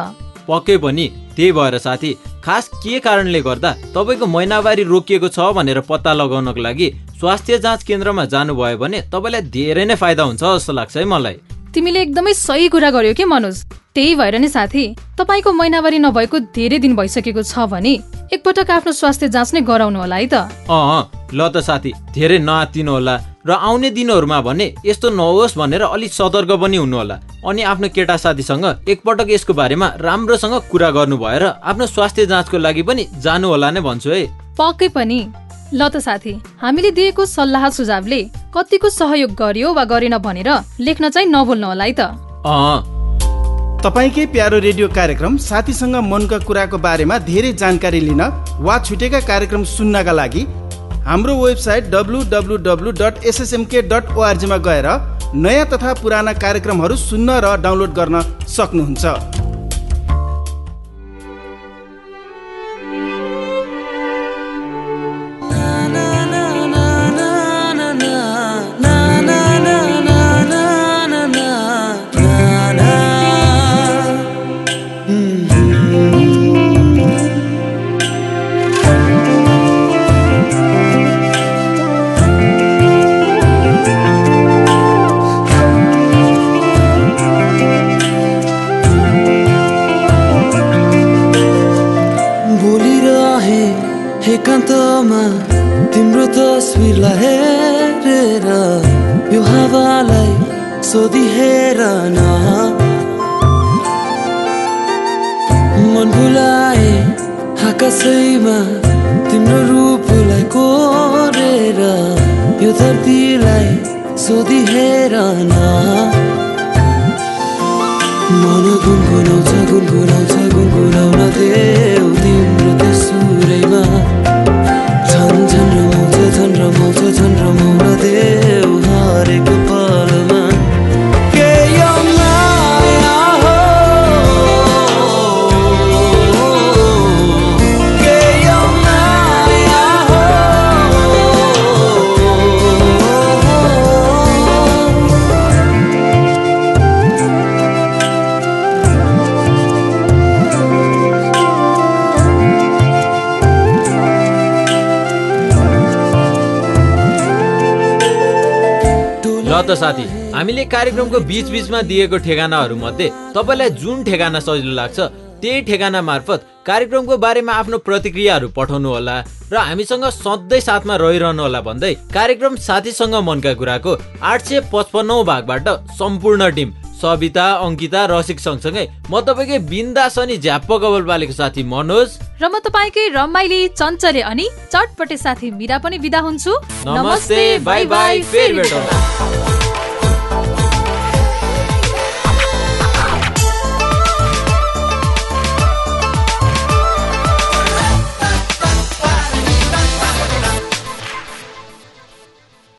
पक्कै पनि त्यही भएर साथी खास के कारणले गर्दा तपाईँको महिनावारी रोकिएको छ भनेर पत्ता लगाउनको लागि स्वास्थ्य जाँच केन्द्रमा जानुभयो भने तपाईँलाई धेरै नै फाइदा हुन्छ जस्तो लाग्छ है मलाई। तिमीले एकदमै सही कुरा गर्यो कि मनोज? त्यही भएर नि साथी तपाईँको महिनावारी नभएको धेरै दिन भइसकेको छ भने एकपटक आफ्नो स्वास्थ्य जाँच नै गराउनु होला है त। अँ ल त साथी धेरै नआत्तिनु होला र आउने दिनहरूमा भने यस्तो नहोस् भनेर अलिक सतर्क पनि हुनु होला अनि आफ्नो केटा साथीसँग एकपटक यसको बारेमा राम्रोसँग कुरा गर्नु भएर आफ्नो स्वास्थ्य जाँचको लागि पनि जानु होला नै भन्छु है। पक्कै पनि। ल त साथी हामीले दिएको सल्लाह सुझावले कतिको सहयोग गर्यो वा गरेन भनेर लेख्न चाहिँ नभुल्नु होला है त। अँ। तपाईँकै प्यारो रेडियो कार्यक्रम साथीसँग मनका कुराको बारेमा धेरै जानकारी लिन वा छुटेका कार्यक्रम सुन्नका लागि हाम्रो website W W W dot SSMK dot ओआरजीमा गएर नयाँ तथा पुराना कार्यक्रमहरू सुन्न र डाउनलोड गर्न सक्नुहुन्छ। मन गुनगुनाउँछ गुनगुनाउँछ गुनगुनाउन देऊ तिम्रो त्यो सुरैमा। झन् झन् रमाउँछ झन् रमाउन देऊ हरेक साथी हामीले कार्यक्रमको बिच बिचमा दिएको ठेगानाहरू मध्ये तपाईँलाई जुन ठेगाना सजिलो लाग्छ त्यही ठेगाना मार्फत कार्यक्रमको बारेमा आफ्नो प्रतिक्रियाहरू पठाउनु होला र हामीसँग सधैँ साथमा रहिरहनु होला भन्दै कार्यक्रम साथीसँग मनका कुराको आठ सय पचपन्नौ भागबाट सम्पूर्ण टिम सविता अङ्किता रसिक सँगसँगै म तपाईँकै बिन्दास अनि झ्याप्प गबल पालेको साथी मनोज। र म तपाईँकै रमाइली चञ्चले अनि चटपटे साथी मिरा पनि बिदा हुन्छु। नमस्ते बाई बाई फेरि भेटौँ।